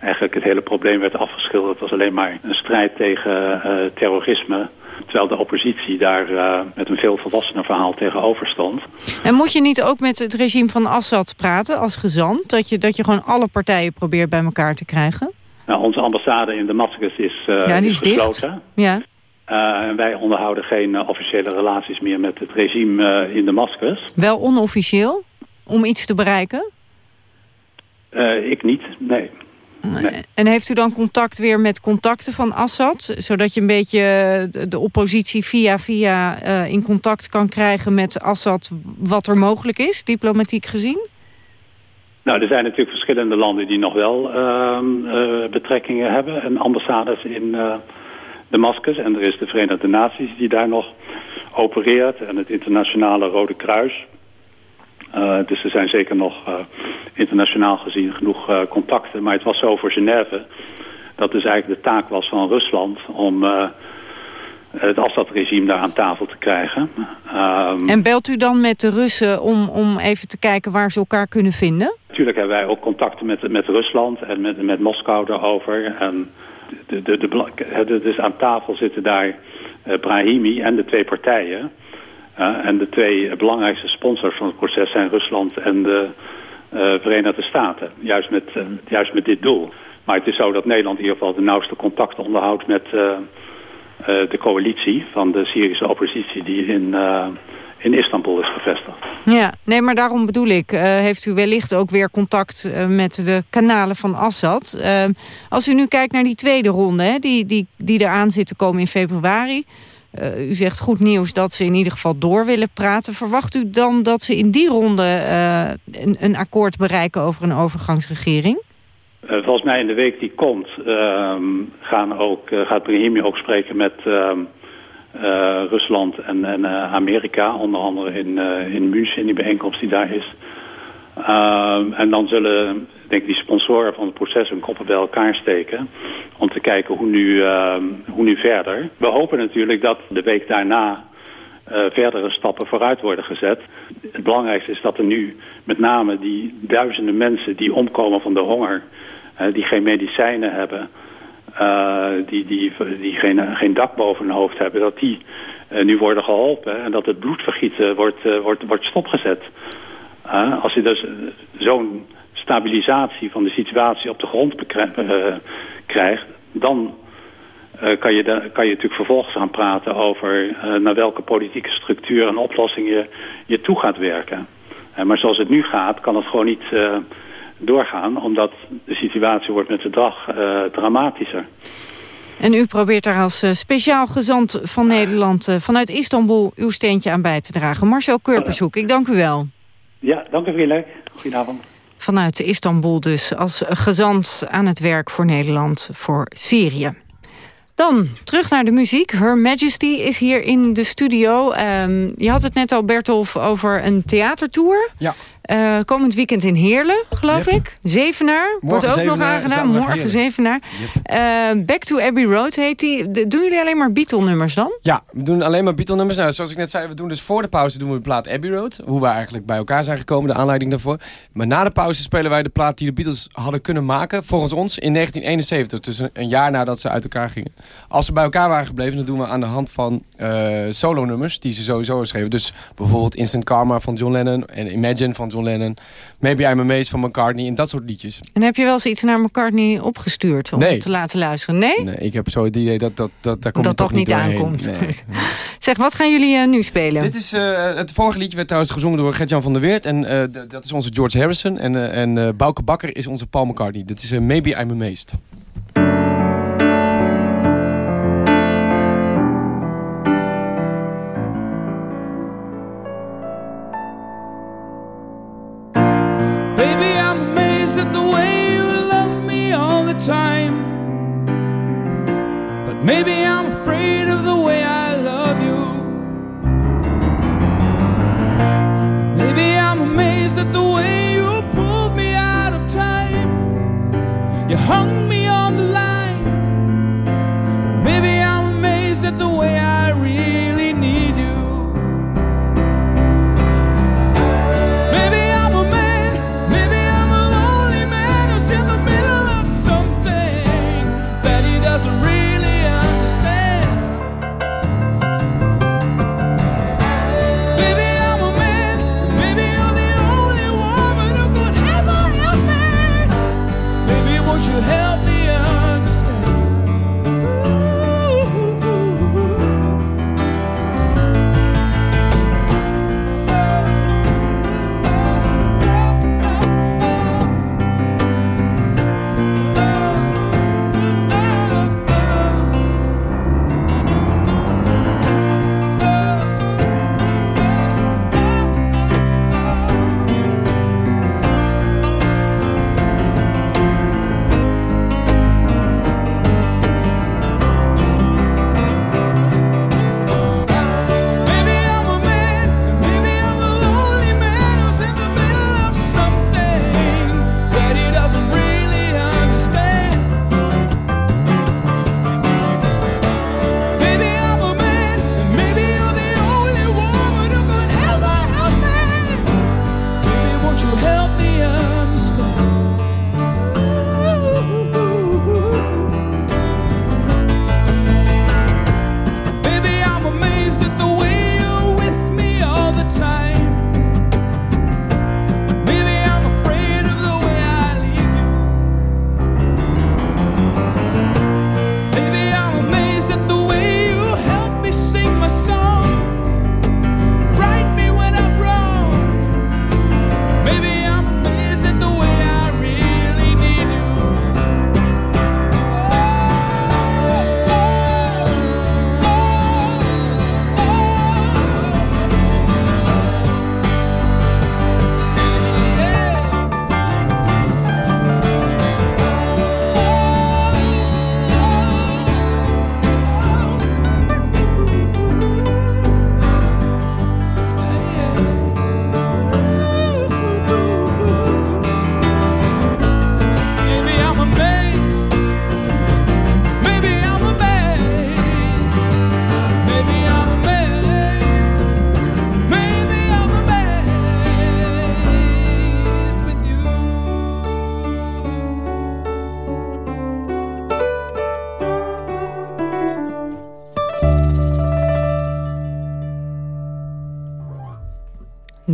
eigenlijk het hele probleem werd afgeschilderd als alleen maar een strijd tegen eh, terrorisme. Terwijl de oppositie daar eh, met een veel volwassener verhaal tegenover stond. En moet je niet ook met het regime van Assad praten als gezant? Dat je, dat je gewoon alle partijen probeert bij elkaar te krijgen? Nou, onze ambassade in Damascus is, eh, Ja, die is is gesloten. Ja. Eh, en wij onderhouden geen eh, officiële relaties meer met het regime eh, in Damascus. Wel onofficieel? Om iets te bereiken? Eh, ik niet, nee. nee. En heeft u dan contact weer met contacten van Assad? Zodat je een beetje de, oppositie via via eh, in contact kan krijgen met Assad... wat er mogelijk is, diplomatiek gezien? Nou, er zijn natuurlijk verschillende landen die nog wel ehm, eh, betrekkingen hebben en ambassades in Damascus. En er is de Verenigde Naties die daar nog opereert en het internationale Rode Kruis. Eh, dus er zijn zeker nog eh, internationaal gezien genoeg eh, contacten. Maar het was zo voor Genève dat dus eigenlijk de taak was van Rusland om het Assad-regime daar aan tafel te krijgen. Ehm, En belt u dan met de Russen om, om even te kijken waar ze elkaar kunnen vinden? Natuurlijk hebben wij ook contacten met, met Rusland en met, met Moskou daarover. En de, de, de, de- dus aan tafel zitten daar Brahimi en de twee partijen. En de twee belangrijkste sponsors van het proces zijn Rusland en de eh, Verenigde Staten. Juist met, eh, juist met dit doel. Maar het is zo dat Nederland in ieder geval de nauwste contacten onderhoudt met eh, de coalitie van de Syrische oppositie die in, in Istanbul is gevestigd. Ja, nee, maar daarom bedoel ik, heeft u wellicht ook weer contact met de kanalen van Assad. Als u nu kijkt naar die tweede ronde, hè, die, die, die eraan zit te komen in februari. Eh, u zegt goed nieuws dat ze in ieder geval door willen praten. Verwacht u dan dat ze in die ronde eh, een, een akkoord bereiken over een overgangsregering? Uh, volgens mij in de week die komt ehm, gaan ook, gaat Brahimi ook spreken met ehm, Rusland en, en Amerika, onder andere in, in München, in die bijeenkomst die daar is. Ehm, en dan zullen, denk ik, die sponsoren van het proces hun koppen bij elkaar steken om te kijken hoe nu, ehm, hoe nu verder. We hopen natuurlijk dat de week daarna verdere stappen vooruit worden gezet. Het belangrijkste is dat er nu met name die duizenden mensen die omkomen van de honger, die geen medicijnen hebben, uh, die, die, die geen, geen dak boven hun hoofd hebben, dat die nu worden geholpen en dat het bloedvergieten wordt, wordt, wordt stopgezet. Als je dus zo'n stabilisatie van de situatie op de grond krijgt, dan kan, je de, kan je natuurlijk vervolgens gaan praten over naar welke politieke structuur en oplossing je, je toe gaat werken. maar zoals het nu gaat, kan het gewoon niet doorgaan, omdat de situatie wordt met de dag dramatischer. En u probeert daar als speciaal gezant van Nederland vanuit Istanbul uw steentje aan bij te dragen. Marcel Kurpershoek, ik dank u wel. Ja, dank u vriendelijk. Goedenavond. Vanuit Istanbul dus als gezant aan het werk voor Nederland voor Syrië. Dan terug naar de muziek. Her Majesty is hier in de studio. Um, je had het net al, Bertolf, over een theatertour. Ja. Uh, komend weekend in Heerlen, geloof yep. ik. Zevenaar, wordt ook nog aangedaan. Morgen Zevenaar. Yep. Uh, Back to Abbey Road heet die. De, doen jullie alleen maar Beatle-nummers dan? Ja, we doen alleen maar Beatle-nummers. Nou, zoals ik net zei, we doen dus voor de pauze doen we de plaat Abbey Road. Hoe we eigenlijk bij elkaar zijn gekomen, de aanleiding daarvoor. Maar na de pauze spelen wij de plaat die de Beatles hadden kunnen maken... volgens ons in 1971, dus een, een jaar nadat ze uit elkaar gingen. Als ze bij elkaar waren gebleven, dan doen we aan de hand van uh, solo-nummers... die ze sowieso schreven. Dus bijvoorbeeld Instant Karma van John Lennon en Imagine van John Lennon. Maybe I'm Amazed van McCartney en dat soort liedjes. En heb je wel eens iets naar McCartney opgestuurd om nee. te laten luisteren? Nee? Nee, ik heb zo het idee dat dat, dat daar komt dat toch niet doorheen. aankomt. Nee. zeg, wat gaan jullie uh, nu spelen? Dit is, uh, het vorige liedje werd trouwens gezongen door Gert-Jan van der Weert. En uh, dat is onze George Harrison. En, uh, en Bouke Bakker is onze Paul McCartney. Dit is Maybe I'm Amazed.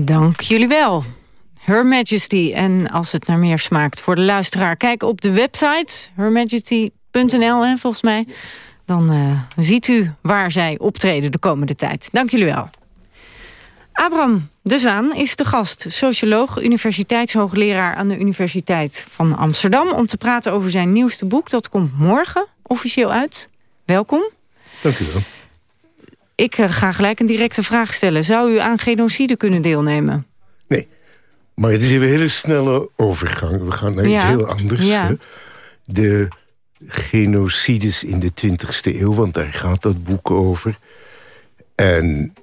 Dank jullie wel. Her Majesty. En als het naar meer smaakt voor de luisteraar... kijk op de website hermajesty.nl, volgens mij. Dan uh, ziet u waar zij optreden de komende tijd. Dank jullie wel. Abraham de Zaan is de gast, socioloog, universiteitshoogleraar aan de Universiteit van Amsterdam... om te praten over zijn nieuwste boek. Dat komt morgen officieel uit. Welkom. Dank u wel. Ik uh, ga gelijk een directe vraag stellen. Zou u aan genocide kunnen deelnemen? Nee, maar het is even een hele snelle overgang. We gaan naar Ja. iets heel anders. Ja. De genocides in de 20e eeuw, want daar gaat dat boek over. En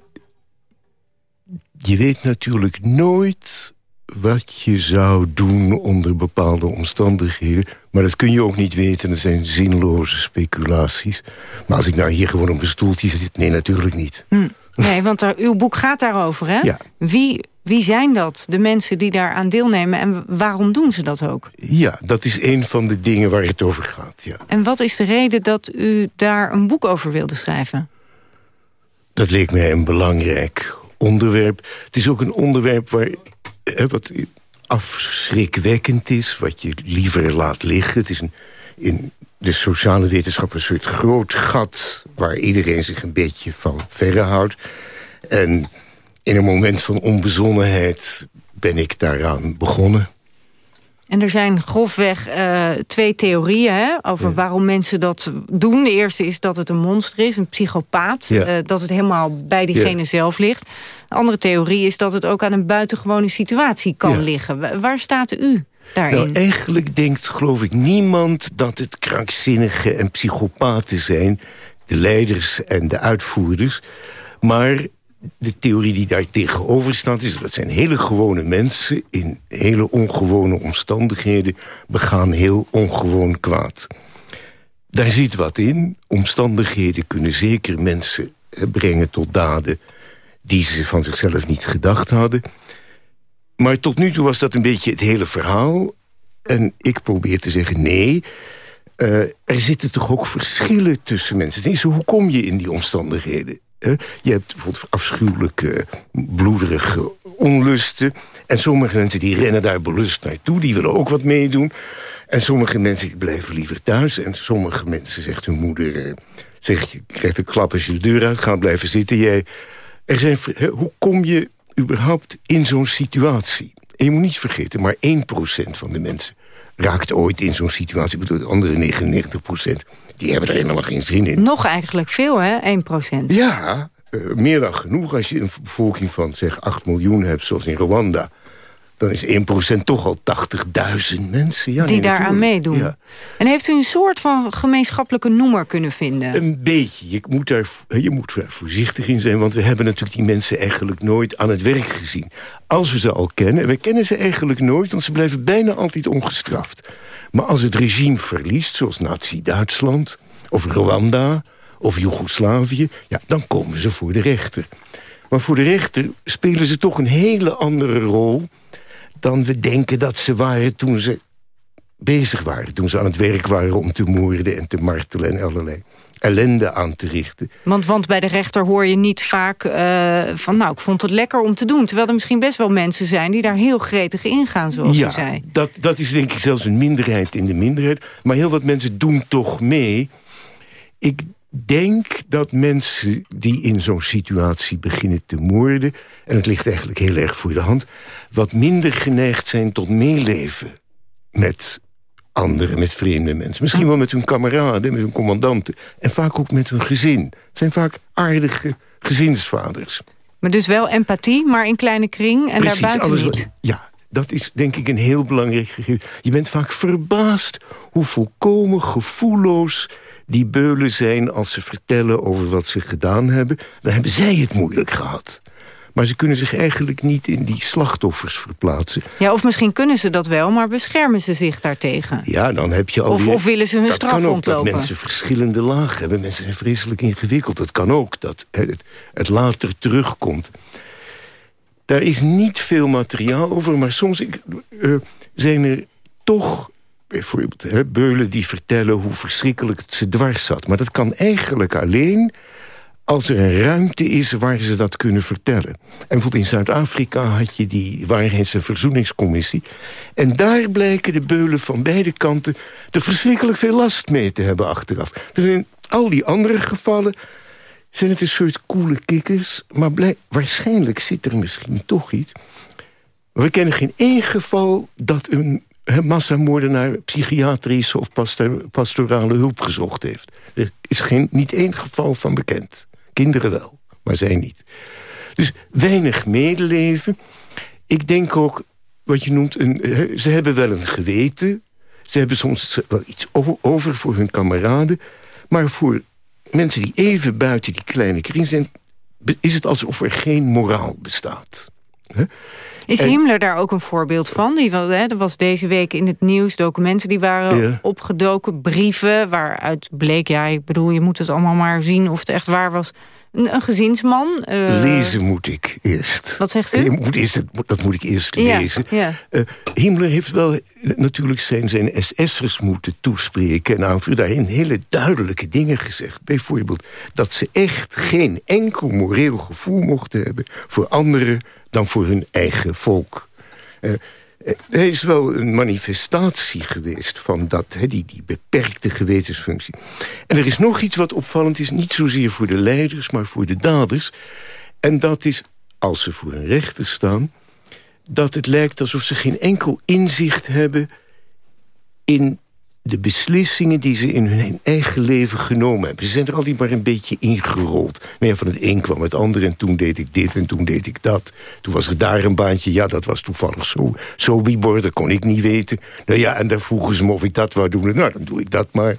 je weet natuurlijk nooit wat je zou doen onder bepaalde omstandigheden. Maar dat kun je ook niet weten, dat zijn zinloze speculaties. Maar als ik nou hier gewoon op een stoeltje zit, nee, natuurlijk niet. Hm. Nee, want er, uw boek gaat daarover, hè? Ja. Wie, wie zijn dat, de mensen die daaraan deelnemen... en waarom doen ze dat ook? Ja, dat is een van de dingen waar het over gaat, ja. En wat is de reden dat u daar een boek over wilde schrijven? Dat leek mij een belangrijk onderwerp. Het is ook een onderwerp waar, wat afschrikwekkend is... wat je liever laat liggen. Het is een, in de sociale wetenschap een soort groot gat... waar iedereen zich een beetje van verre houdt. En in een moment van onbezonnenheid ben ik daaraan begonnen. En er zijn grofweg eh, twee theorieën hè, over waarom mensen dat doen. De eerste is dat het een monster is, een psychopaat. Ja. eh, dat het helemaal bij diegene Ja. zelf ligt. De andere theorie is dat het ook aan een buitengewone situatie kan liggen. Wa- Waar staat u daarin? Nou, eigenlijk denkt, geloof ik, niemand dat het krankzinnige en psychopaten zijn. De leiders en de uitvoerders. Maar de theorie die daar tegenover staat is... dat zijn hele gewone mensen in hele ongewone omstandigheden... begaan heel ongewoon kwaad. Daar zit wat in. Omstandigheden kunnen zeker mensen brengen tot daden... die ze van zichzelf niet gedacht hadden. Maar tot nu toe was dat een beetje het hele verhaal. En ik probeer te zeggen, nee... eh, er zitten toch ook verschillen tussen mensen. Nee, hoe kom je in die omstandigheden? Je hebt bijvoorbeeld afschuwelijke, bloederige onlusten. En sommige mensen die rennen daar belust naartoe. Die willen ook wat meedoen. En sommige mensen blijven liever thuis. En sommige mensen, zegt hun moeder... eh, zegt, je krijgt een klap als je de deur uit gaat blijven zitten. Jij, er zijn, hoe kom je überhaupt in zo'n situatie? En je moet niet vergeten, maar 1% van de mensen raakt ooit in zo'n situatie. Ik bedoel, de andere 99% die hebben er helemaal geen zin in. Nog eigenlijk veel, hè? 1 procent. Ja, eh, meer dan genoeg. Als je een bevolking van zeg 8 miljoen hebt, zoals in Rwanda... dan is 1% toch al 80.000 mensen. Ja, die daaraan meedoen. Ja. En heeft u een soort van gemeenschappelijke noemer kunnen vinden? Een beetje. Je moet, daar, je moet daar voorzichtig in zijn... want we hebben natuurlijk die mensen eigenlijk nooit aan het werk gezien. Als we ze al kennen, en we kennen ze eigenlijk nooit... want ze blijven bijna altijd ongestraft. Maar als het regime verliest, zoals Nazi-Duitsland... of Rwanda of Joegoslavië... ja, dan komen ze voor de rechter. Maar voor de rechter spelen ze toch een hele andere rol... dan we denken dat ze waren toen ze bezig waren. Toen ze aan het werk waren om te moorden en te martelen... en allerlei ellende aan te richten. Want, want bij de rechter hoor je niet vaak eh, van... nou, ik vond het lekker om te doen. Terwijl er misschien best wel mensen zijn... die daar heel gretig in gaan, zoals ja, u zei. Dat, dat is denk ik zelfs een minderheid in de minderheid. Maar heel wat mensen doen toch mee. Ik denk dat mensen die in zo'n situatie beginnen te moorden... en het ligt eigenlijk heel erg voor de hand... wat minder geneigd zijn tot meeleven met anderen, met vreemde mensen. Misschien wel met hun kameraden, met hun commandanten. En vaak ook met hun gezin. Het zijn vaak aardige gezinsvaders. Maar dus wel empathie, maar in kleine kring en Precies, daarbuiten alles niet. ja, dat is denk ik een heel belangrijk gegeven. Je bent vaak verbaasd hoe volkomen gevoelloos die beulen zijn... als ze vertellen over wat ze gedaan hebben. Dan hebben zij het moeilijk gehad. Maar ze kunnen zich eigenlijk niet in die slachtoffers verplaatsen. Ja, of misschien kunnen ze dat wel, maar beschermen ze zich daartegen. Ja, dan heb je Of- alweer... of willen ze hun dat straf kan ook, ontlopen. dat mensen verschillende lagen hebben. Mensen zijn vreselijk ingewikkeld. Dat kan ook, dat het, het later terugkomt. Daar is niet veel materiaal over, maar soms ik, eh, zijn er toch... Bijvoorbeeld hè, beulen die vertellen hoe verschrikkelijk het ze dwars zat. Maar dat kan eigenlijk alleen als er een ruimte is waar ze dat kunnen vertellen. En bijvoorbeeld in Zuid-Afrika had je die Waarheids- en Verzoeningscommissie. En daar blijken de beulen van beide kanten... er verschrikkelijk veel last mee te hebben achteraf. Dus in al die andere gevallen zijn het een soort koele kikkers... maar waarschijnlijk zit er misschien toch iets... We kennen geen één geval dat een massamoordenaar... psychiatrische of pasto- pastorale hulp gezocht heeft. Er is geen, niet één geval van bekend. Kinderen wel, maar zij niet. Dus weinig medeleven. Ik denk ook, wat je noemt, een, ze hebben wel een geweten. Ze hebben soms wel iets over, voor hun kameraden. Maar voor mensen die even buiten die kleine kring zijn... is het alsof er geen moraal bestaat. Hè? Is En- Himmler daar ook een voorbeeld van? Die, hè, er was deze week in het nieuws documenten die waren Ja. opgedoken. Brieven waaruit bleek, ja, ik bedoel, je moet het allemaal maar zien of het echt waar was. Een, een gezinsman. eh, Lezen moet ik eerst. Wat zegt u? Moet eerst dat moet ik eerst Ja, lezen. ja. Eh, Himmler heeft wel eh, natuurlijk zijn, zijn SS'ers moeten toespreken... en aanvuren daarin hele duidelijke dingen gezegd. Bijvoorbeeld dat ze echt geen enkel moreel gevoel mochten hebben... voor anderen dan voor hun eigen volk. Eh, eh, hij is wel een manifestatie geweest van dat, die, die beperkte gewetensfunctie. En er is nog iets wat opvallend is, niet zozeer voor de leiders... maar voor de daders. En dat is, als ze voor een rechter staan... dat het lijkt alsof ze geen enkel inzicht hebben... in de beslissingen die ze in hun eigen leven genomen hebben. Ze zijn er altijd maar een beetje ingerold. Nou ja, van het een kwam het ander en toen deed ik dit en toen deed ik dat. Toen was er daar een baantje, ja, dat was toevallig zo. Zo Bibor, dat kon ik niet weten. Nou ja, en daar vroegen ze me of ik dat wou doen. Nou, dan doe ik dat maar.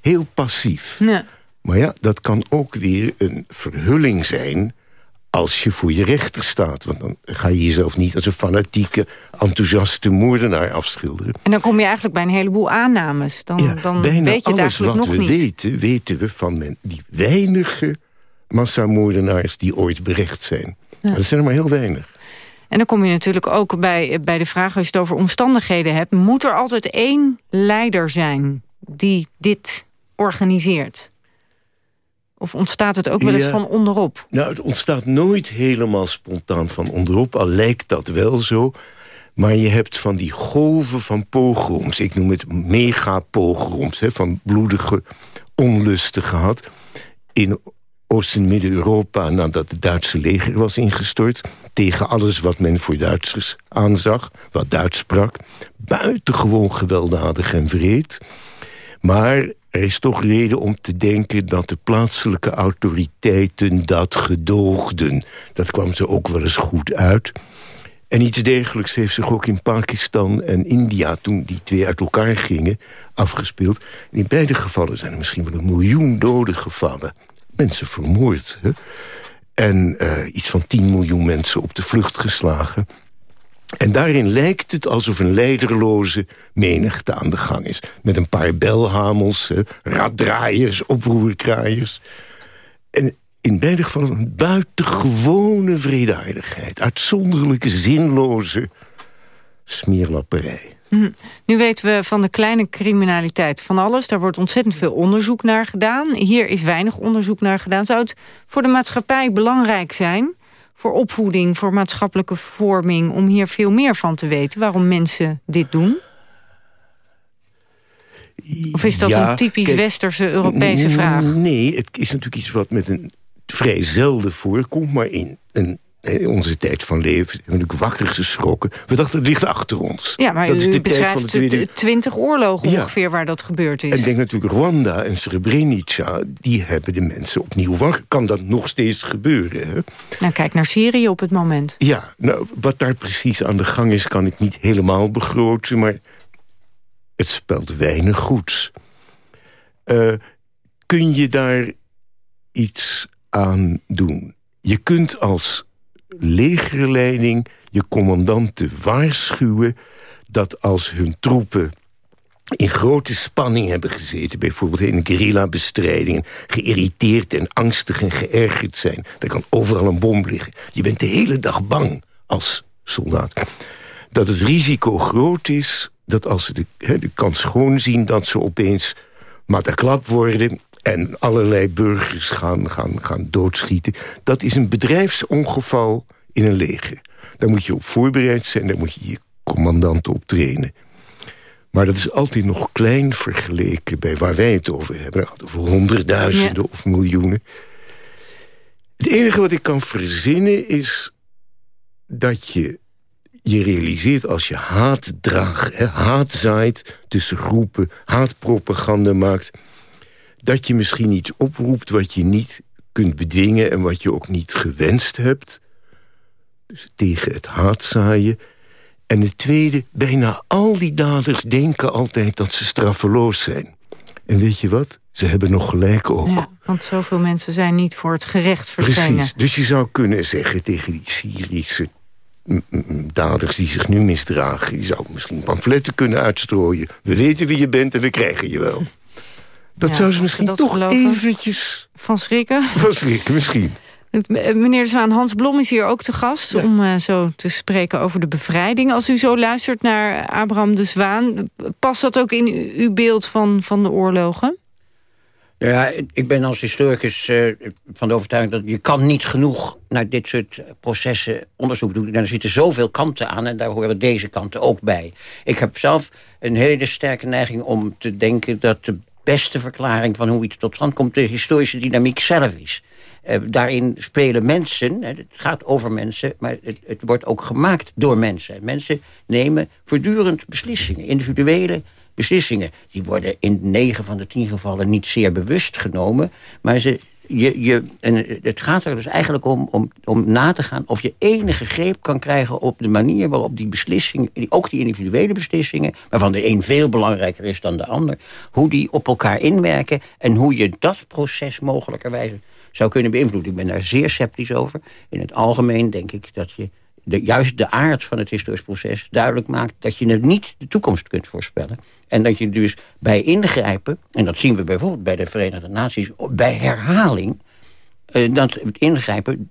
Heel passief. Ja. Maar ja, dat kan ook weer een verhulling zijn als je voor je rechter staat. Want dan ga je jezelf niet als een fanatieke, enthousiaste moordenaar afschilderen. En dan kom je eigenlijk bij een heleboel aannames. Dan, dan weet je het alles eigenlijk wat nog we niet. weten, weten we van men, die weinige massamoordenaars die ooit berecht zijn. Dat zijn er maar heel weinig. En dan kom je natuurlijk ook bij, bij de vraag, als je het over omstandigheden hebt... moet er altijd één leider zijn die dit organiseert? Of ontstaat het ook wel eens Ja. van onderop? Nou, het ontstaat nooit helemaal spontaan van onderop, al lijkt dat wel zo. Maar je hebt van die golven van pogroms, ik noem het megapogroms... hè, van bloedige onlusten gehad in Oost- en Midden-Europa... nadat het Duitse leger was ingestort... tegen alles wat men voor Duitsers aanzag, wat Duits sprak. Buitengewoon gewelddadig en wreed. Maar er is toch reden om te denken dat de plaatselijke autoriteiten dat gedoogden. Dat kwam ze ook wel eens goed uit. En iets dergelijks heeft zich ook in Pakistan en India... toen die twee uit elkaar gingen, afgespeeld. In beide gevallen zijn er misschien wel een miljoen doden gevallen. Mensen vermoord. Hè? En eh, iets van 10 miljoen mensen op de vlucht geslagen. En daarin lijkt het alsof een leiderloze menigte aan de gang is. Met een paar belhamels, raddraaiers, oproerkraaiers. En in beide gevallen een buitengewone vredaardigheid. Uitzonderlijke, zinloze smeerlapperij. Hm. Nu weten we van de kleine criminaliteit van alles. Daar wordt ontzettend veel onderzoek naar gedaan. Hier is weinig onderzoek naar gedaan. Zou het voor de maatschappij belangrijk zijn... voor opvoeding, voor maatschappelijke vorming... om hier veel meer van te weten waarom mensen dit doen? Of is dat Ja, een typisch kijk, westerse Europese vraag? Nee, het is natuurlijk iets wat met een vrij zelden voorkomt... maar in, een, in onze tijd van leven we natuurlijk wakker geschrokken. We dachten, het ligt achter ons. Ja, maar dat is u de tijd van de tweede... twintig oorlogen Ja. ongeveer waar dat gebeurd is. En ik denk natuurlijk Rwanda en Srebrenica... die hebben de mensen opnieuw wakker. Kan dat nog steeds gebeuren? Hè? Nou, kijk naar Syrië op het moment. Ja, nou, wat daar precies aan de gang is... kan ik niet helemaal begroten, maar het spelt weinig goeds. Eh, kun je daar iets aan doen? Je kunt als legerleiding je commandanten waarschuwen... dat als hun troepen in grote spanning hebben gezeten... bijvoorbeeld in guerrilla-bestrijdingen... geïrriteerd en angstig en geërgerd zijn. Er kan overal een bom liggen. Je bent de hele dag bang als soldaat. Dat het risico groot is dat als ze de, hè, de kans schoon zien... dat ze opeens klap worden en allerlei burgers gaan, gaan, gaan doodschieten. Dat is een bedrijfsongeval in een leger. Daar moet je op voorbereid zijn, daar moet je je commandanten op trainen. Maar dat is altijd nog klein vergeleken bij waar wij het over hebben. Over honderdduizenden of miljoenen. Het enige wat ik kan verzinnen is dat je je realiseert als je haat draagt, haat zaait tussen groepen, haatpropaganda maakt... dat je misschien iets oproept wat je niet kunt bedwingen... en wat je ook niet gewenst hebt. Dus tegen het haatzaaien. En het tweede, bijna al die daders denken altijd dat ze straffeloos zijn. En weet je wat? Ze hebben nog gelijk ook. Ja, want zoveel mensen zijn niet voor het gerecht verschenen. Precies, dus je zou kunnen zeggen tegen die Syrische daders die zich nu misdragen... je zou misschien pamfletten kunnen uitstrooien. We weten wie je bent en we krijgen je wel. Dat Ja, zou ze misschien toch geloven. eventjes... Van schrikken? Van schrikken, misschien. Meneer de Zwaan, Hans Blom is hier ook te gast... om eh, zo te spreken over de bevrijding. Als u zo luistert naar Abraham de Zwaan... past dat ook in uw beeld van, van de oorlogen? Ja, ik ben als historicus eh, van de overtuiging dat je kan niet genoeg naar dit soort processen onderzoek doen. En er zitten zoveel kanten aan en daar horen deze kanten ook bij. Ik heb zelf een hele sterke neiging om te denken dat de beste verklaring van hoe iets tot stand komt de historische dynamiek zelf is. Eh, daarin spelen mensen, het gaat over mensen, maar het, het wordt ook gemaakt door mensen. En mensen nemen voortdurend beslissingen, individuele beslissingen. Die worden in negen van de tien gevallen niet zeer bewust genomen. Maar ze, je, je, en het gaat er dus eigenlijk om, om, om na te gaan... of je enige greep kan krijgen op de manier waarop die beslissingen... ook die individuele beslissingen... waarvan de een veel belangrijker is dan de ander... hoe die op elkaar inwerken... en hoe je dat proces mogelijkerwijze zou kunnen beïnvloeden. Ik ben daar zeer sceptisch over. In het algemeen denk ik dat je de, juist de aard van het historisch proces duidelijk maakt... dat je het niet de toekomst kunt voorspellen. En dat je dus bij ingrijpen, en dat zien we bijvoorbeeld bij de Verenigde Naties... bij herhaling, eh, dat het ingrijpen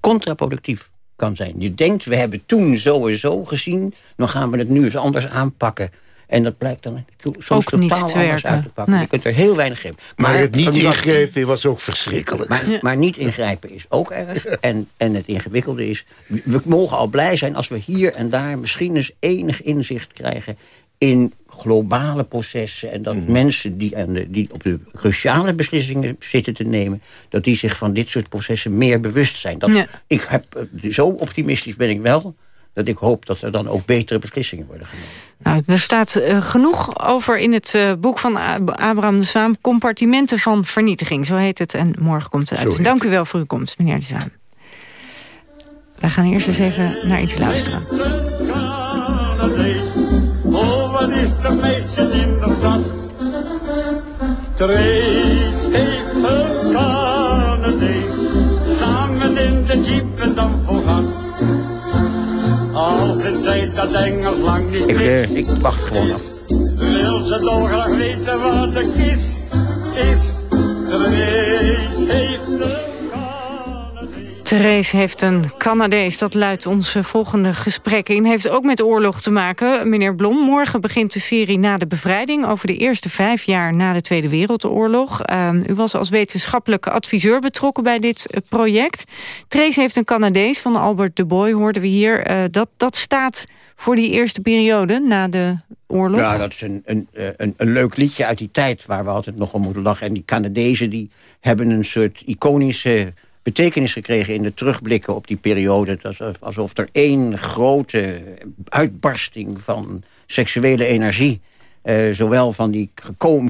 contraproductief kan zijn. Je denkt, we hebben toen zo en zo gezien... dan gaan we het nu eens anders aanpakken. En dat blijkt dan soms Ook totaal niet te anders werken. uit te pakken. Nee. Je kunt er heel weinig geven. Maar, het niet ingrijpen was ook verschrikkelijk. maar, maar niet ingrijpen is ook erg. En, en het ingewikkelde is... we mogen al blij zijn als we hier en daar... misschien eens enig inzicht krijgen in globale processen... en dat Mhm. mensen die, aan de, die op de cruciale beslissingen zitten te nemen... dat die zich van dit soort processen meer bewust zijn. Dat, Ja. ik heb, eh, zo optimistisch ben ik wel... dat ik hoop dat er dan ook betere beslissingen worden genomen. Nou, er staat eh, genoeg over in het eh, boek van Abraham de Zwaan... Compartimenten van vernietiging, zo heet het. En morgen komt het uit. Dank u wel voor uw komst, meneer de Zwaan. Wij gaan eerst eens even naar iets luisteren. Oh, wat is de meisje in de stad? Trace heeft een Canadees. Samen in de jeep Zei dat Engels lang niet Ik, mis. eh, ik wacht gewoon af. Wil ze dolgraag weten wat de kist is? Een Therese heeft een Canadees, dat luidt ons eh, volgende gesprek in. Heeft ook met oorlog te maken, meneer Blom. Morgen begint de serie Na de Bevrijding... over de eerste vijf jaar na de Tweede Wereldoorlog. Ehm, u was als wetenschappelijke adviseur betrokken bij dit eh, project. Therese heeft een Canadees van Albert de Boy, hoorden we hier. Eh, dat, dat staat voor die eerste periode na de oorlog. Ja, dat is een, een, een, een leuk liedje uit die tijd waar we altijd nog om moeten lachen. En die Canadezen die hebben een soort iconische betekenis gekregen in de terugblikken op die periode. Dat alsof er één grote uitbarsting van seksuele energie... eh, zowel van die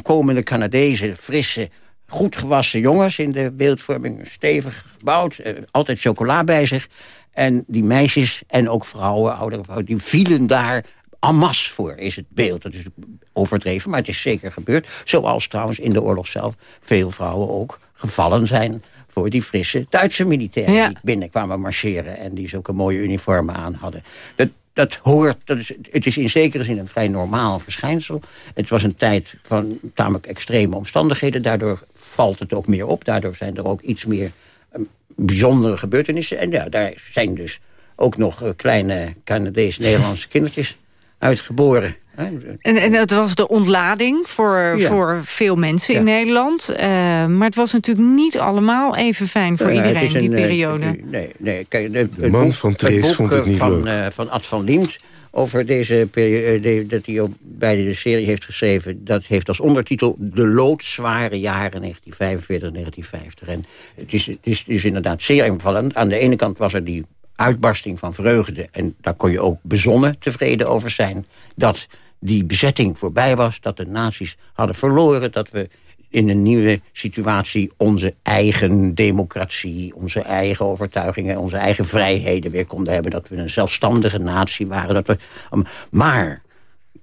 komende Canadezen, frisse, goed gewassen jongens... in de beeldvorming, stevig gebouwd, eh, altijd chocola bij zich... En die meisjes en ook vrouwen, oudere vrouwen, die vielen daar masse voor, is het beeld. Dat is overdreven, maar het is zeker gebeurd. Zoals trouwens in de oorlog zelf veel vrouwen ook gevallen zijn voor die frisse Duitse militairen... Ja. die binnenkwamen marcheren en die zulke mooie uniformen aan hadden. Dat, dat hoort, dat is, het is in zekere zin een vrij normaal verschijnsel. Het was een tijd van tamelijk extreme omstandigheden. Daardoor valt het ook meer op. Daardoor zijn er ook iets meer eh, bijzondere gebeurtenissen. En ja, daar zijn dus ook nog eh, kleine Canadees-Nederlandse kindertjes uitgeboren. En, en het was de ontlading voor, Ja. voor veel mensen in. Nederland. Eh, maar het was natuurlijk niet allemaal even fijn voor iedereen is die een, eh, periode. Nee, nee kijk, de, man boek- van vond het eh, niet van, leuk. van Ad van Liemt over deze periode, dat hij ook bij de serie heeft geschreven... dat heeft als ondertitel De loodzware jaren 1945-1950. En het is, het, is, het is inderdaad zeer invallend. Aan de ene kant was er die uitbarsting van vreugde... en daar kon je ook bezonnen tevreden over zijn... dat die bezetting voorbij was, dat de nazi's hadden verloren... dat we in een nieuwe situatie onze eigen democratie... onze eigen overtuigingen, onze eigen vrijheden weer konden hebben... dat we een zelfstandige natie waren. Dat we, maar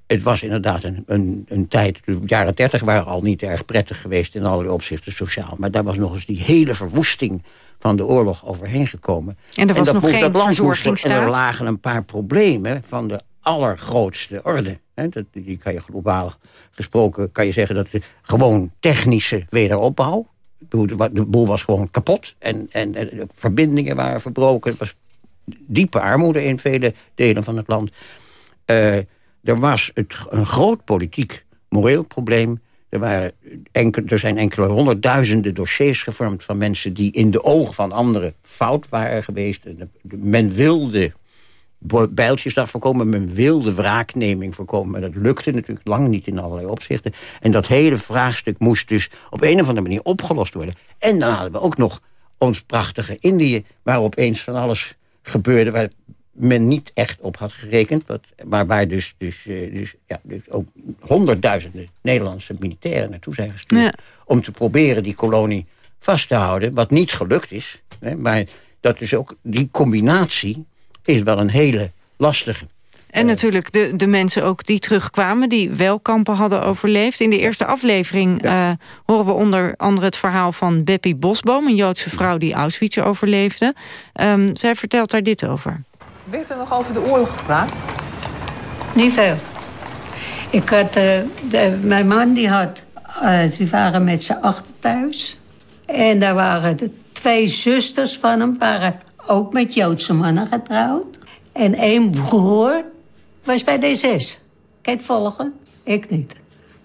het was inderdaad een, een, een tijd... de jaren dertig waren al niet erg prettig geweest... in allerlei opzichten sociaal. Maar daar was nog eens die hele verwoesting van de oorlog overheen gekomen. En er was dat nog moest- geen dat land moest En er lagen een paar problemen van de allergrootste orde. Dat, die kan je globaal gesproken kan je zeggen dat de gewoon technische wederopbouw... De boel was gewoon kapot en, en, de verbindingen waren verbroken. Het was diepe armoede in vele delen van het land. Eh, er was het, een groot politiek, moreel probleem. Er, waren enkel, er zijn enkele honderdduizenden dossiers gevormd... van mensen die in de ogen van anderen fout waren geweest. Men wilde bo- bijltjesdag voorkomen, men wilde wraakneming voorkomen. Maar dat lukte natuurlijk lang niet in allerlei opzichten. En dat hele vraagstuk moest dus op een of andere manier opgelost worden. En dan hadden we ook nog ons prachtige Indië... waar opeens van alles gebeurde... waar men niet echt op had gerekend. Wat, maar waar dus, dus, eh, dus, ja, dus ook honderdduizenden Nederlandse militairen naartoe zijn gestuurd... om te proberen die kolonie vast te houden. Wat niet gelukt is. Hè, maar dat is ook, die combinatie is wel een hele lastige. En natuurlijk de, de mensen ook die terugkwamen... die wel kampen hadden overleefd. In de eerste aflevering eh, horen we onder andere het verhaal van Beppie Bosboom... een Joodse vrouw die Auschwitz overleefde. Ehm, zij vertelt daar dit over. Werd er nog over de oorlog gepraat? Niet veel. Ik had, eh, de- mijn man die had, eh die waren met z'n achter thuis. En daar waren de twee zusters van hem, waren ook met Joodse mannen getrouwd. En één broer was bij D6. Kan je het volgen? Ik niet.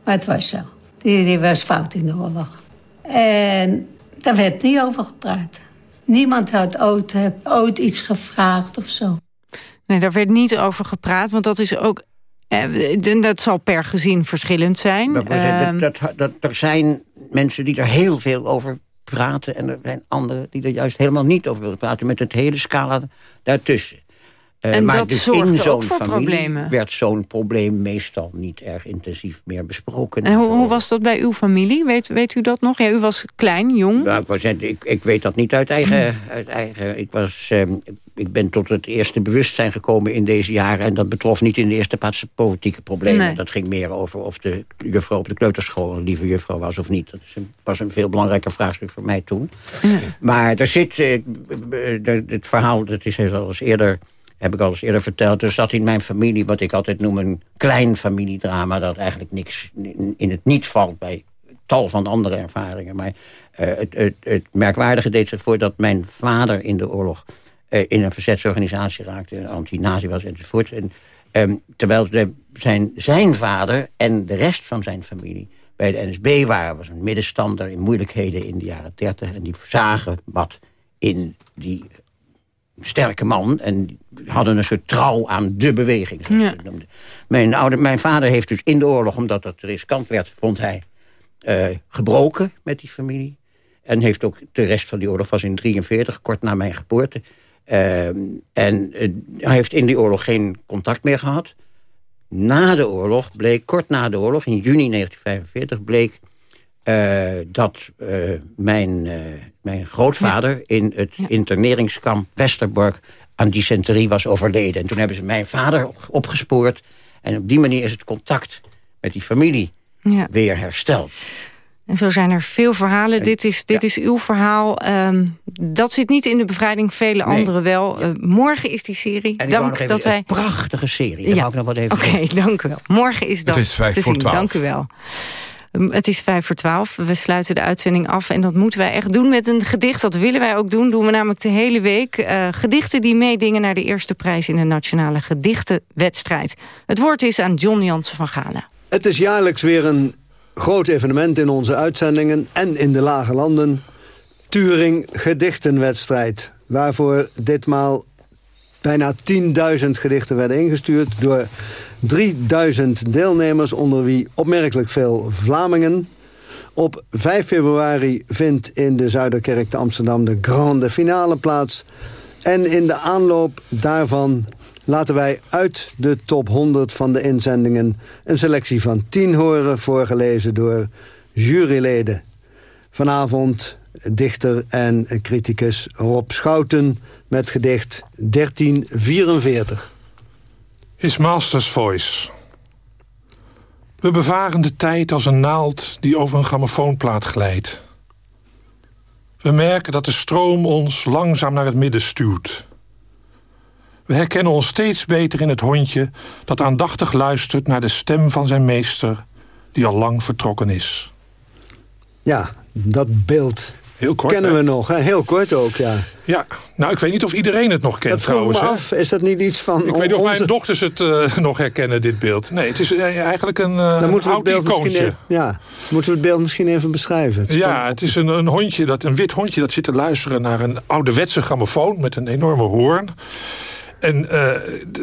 Maar het was zo. Die, die was fout in de oorlog. En daar werd niet over gepraat. Niemand had ooit, eh, ooit iets gevraagd of zo. Nee, daar werd niet over gepraat, want dat is ook... eh, dat zal per gezin verschillend zijn. Maar Ehm, dat, dat, dat, er zijn mensen die er heel veel over praten... en er zijn anderen die er juist helemaal niet over willen praten... met het hele scala daartussen. Eh, En maar dat dus in zo'n familie problemen. werd zo'n probleem meestal niet erg intensief meer besproken. en hoe, hoe was dat bij uw familie? Weet, weet u dat nog? Ja, u was klein, jong. Nou, ik, was, ik, ik weet dat niet uit eigen... Uit eigen ik, was, ehm, ik ben tot het eerste bewustzijn gekomen in deze jaren... en dat betrof niet in de eerste plaats politieke problemen. Nee. Dat ging meer over of de juffrouw op de kleuterschool... een lieve juffrouw was of niet. Dat was een veel belangrijker vraagstuk voor mij toen. Maar er zit... eh, de- het verhaal, dat is al eens eerder... heb ik al eens eerder verteld. Er zat in mijn familie wat ik altijd noem een klein familiedrama... dat eigenlijk niks in, het niet valt bij tal van andere ervaringen. Maar eh, het, het, het merkwaardige deed zich voor dat mijn vader in de oorlog... eh, in een verzetsorganisatie raakte, een anti-nazi was enzovoort. En, ehm, terwijl zijn, zijn vader en de rest van zijn familie bij de NSB waren... was een middenstander in moeilijkheden in de jaren 30. En die zagen wat in die sterke man... en hadden een soort trouw aan de beweging. Mijn, oude, mijn vader heeft dus in de oorlog, omdat het riskant werd... vond hij eh, gebroken met die familie. En heeft ook de rest van die oorlog, was in 43, kort na mijn geboorte. Ehm, en eh, hij heeft in die oorlog geen contact meer gehad. Na de oorlog bleek, kort na de oorlog, in juni 1945... bleek eh, dat eh, mijn, eh, mijn grootvader in het interneringskamp Westerbork... aan dysenterie was overleden. En toen hebben ze mijn vader op- opgespoord. En op die manier is het contact met die familie Ja. weer hersteld. En zo zijn er veel verhalen. dit is, dit is uw verhaal. Ehm, dat zit niet in de bevrijding, vele Nee. anderen wel. Morgen is die serie. En dank dat wij... een prachtige serie. Daar wou ik nog wat even Oké, dank u wel. Morgen is dat Het is vijf voor twaalf. Dank u wel. Um, het is vijf voor twaalf. We sluiten de uitzending af en dat moeten wij echt doen met een gedicht. Dat willen wij ook doen. Doen we namelijk de hele week. Uh, gedichten die meedingen naar de eerste prijs in de Nationale Gedichtenwedstrijd. Het woord is aan John Jansen van Galen. Het is jaarlijks weer een groot evenement in onze uitzendingen en in de lage landen. Turing Gedichtenwedstrijd. Waarvoor ditmaal bijna 10.000 gedichten werden ingestuurd... door 3000 deelnemers, onder wie opmerkelijk veel Vlamingen. Op 5 februari vindt in de Zuiderkerk te Amsterdam de grande finale plaats. En in de aanloop daarvan laten wij uit de top 100 van de inzendingen... een selectie van 10 horen, voorgelezen door juryleden. Vanavond dichter en criticus Rob Schouten met gedicht 1344. His Master's Voice. We bevaren de tijd als een naald die over een grammofoonplaat glijdt. We merken dat de stroom ons langzaam naar het midden stuwt. We herkennen ons steeds beter in het hondje... dat aandachtig luistert naar de stem van zijn meester... die al lang vertrokken is. Ja, dat beeld Heel kort, kennen we nog. Hè? Heel kort ook, ja. Ja, nou, ik weet niet of iedereen het nog kent Dat trouwens. af. Is dat niet iets van... Ik weet niet of onze- mijn dochters het eh, nog herkennen, dit beeld. Nee, het is eh, eigenlijk een, Dan moeten we, het oud beeld icoontje. ja, moeten we het beeld misschien even beschrijven. Het Ja, het is een, een hondje, dat, een wit hondje dat zit te luisteren naar een ouderwetse grammofoon met een enorme hoorn. En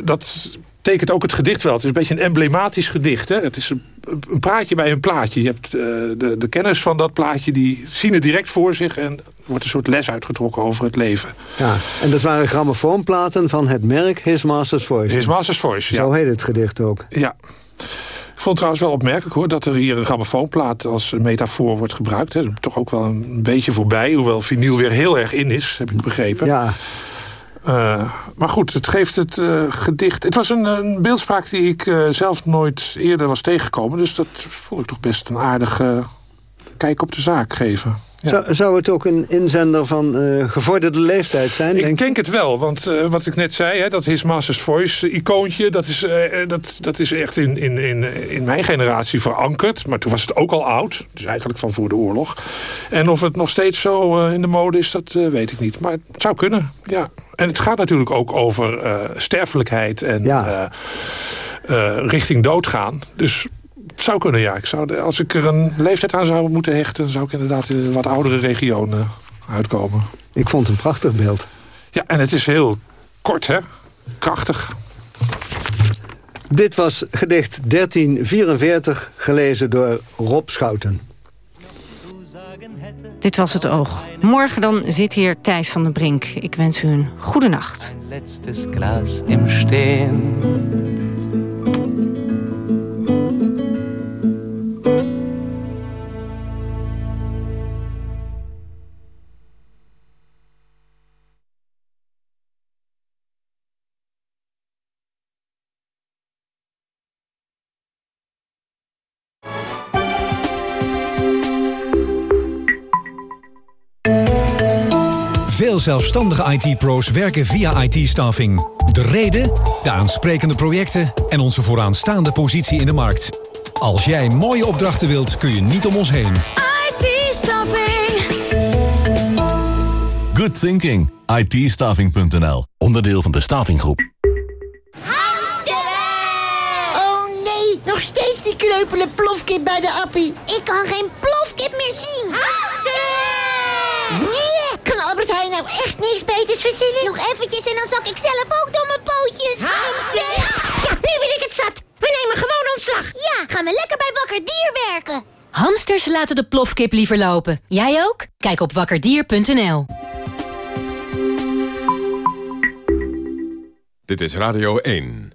dat tekent ook het gedicht wel. Het is een beetje een emblematisch gedicht. Hè? Het is een, een praatje bij een plaatje. Je hebt eh, de, de kennis van dat plaatje, die zien het direct voor zich... en wordt een soort les uitgetrokken over het leven. Ja, en dat waren grammofoonplaten van het merk His Master's Voice. His Master's Voice, ja. Zo heet het gedicht ook. Ja. Ik vond het trouwens wel opmerkelijk hoor... dat er hier een grammofoonplaat als metafoor wordt gebruikt. Hè. Toch ook wel een beetje voorbij. Hoewel vinyl weer heel erg in is, heb ik begrepen. Ja. Eh, maar goed, het geeft het eh, gedicht... Het was een, een beeldspraak die ik eh, zelf nooit eerder was tegengekomen. Dus dat vond ik toch best een aardige kijk op de zaak geven. Ja. Zou, zou het ook een inzender van eh, gevorderde leeftijd zijn? Ik denk het wel, want eh, wat ik net zei, hè, dat His Master's Voice-icoontje... Dat, is, eh, eh, dat, dat is echt in, in, in, in mijn generatie verankerd. Maar toen was het ook al oud, dus eigenlijk van voor de oorlog. En of het nog steeds zo eh, in de mode is, dat eh, weet ik niet. Maar het zou kunnen, ja. En het gaat natuurlijk ook over eh, sterfelijkheid en eh, eh, richting doodgaan. Dus zou kunnen, ja. Ik zou, als ik er een leeftijd aan zou moeten hechten... zou ik inderdaad in een wat oudere regio eh, uitkomen. Ik vond het een prachtig beeld. Ja, en het is heel kort, hè? Krachtig. Dit was gedicht 1344, gelezen door Rob Schouten. Dit was het oog. Morgen dan zit hier Thijs van den Brink. Ik wens u een goede nacht. letztes Glas im Stehen. Veel zelfstandige IT-pro's werken via IT-staffing. De reden, de aansprekende projecten en onze vooraanstaande positie in de markt. Als jij mooie opdrachten wilt, kun je niet om ons heen. IT-staffing. Good thinking. itstaffing.nl. Onderdeel van de Stavinggroep. Oh nee, nog steeds die kreupele plofkip bij de appie. Ik kan geen plofkip meer zien. Nee, Heijn nou echt niks beters verzinnen? Nog eventjes en dan zak ik zelf ook door mijn pootjes. Hamster! Ja, nu ben ik het zat. We nemen gewoon ontslag. Ja, gaan we lekker bij Wakker Dier werken. Hamsters laten de plofkip liever lopen. Jij ook? Kijk op wakkerdier.nl. Dit is Radio 1.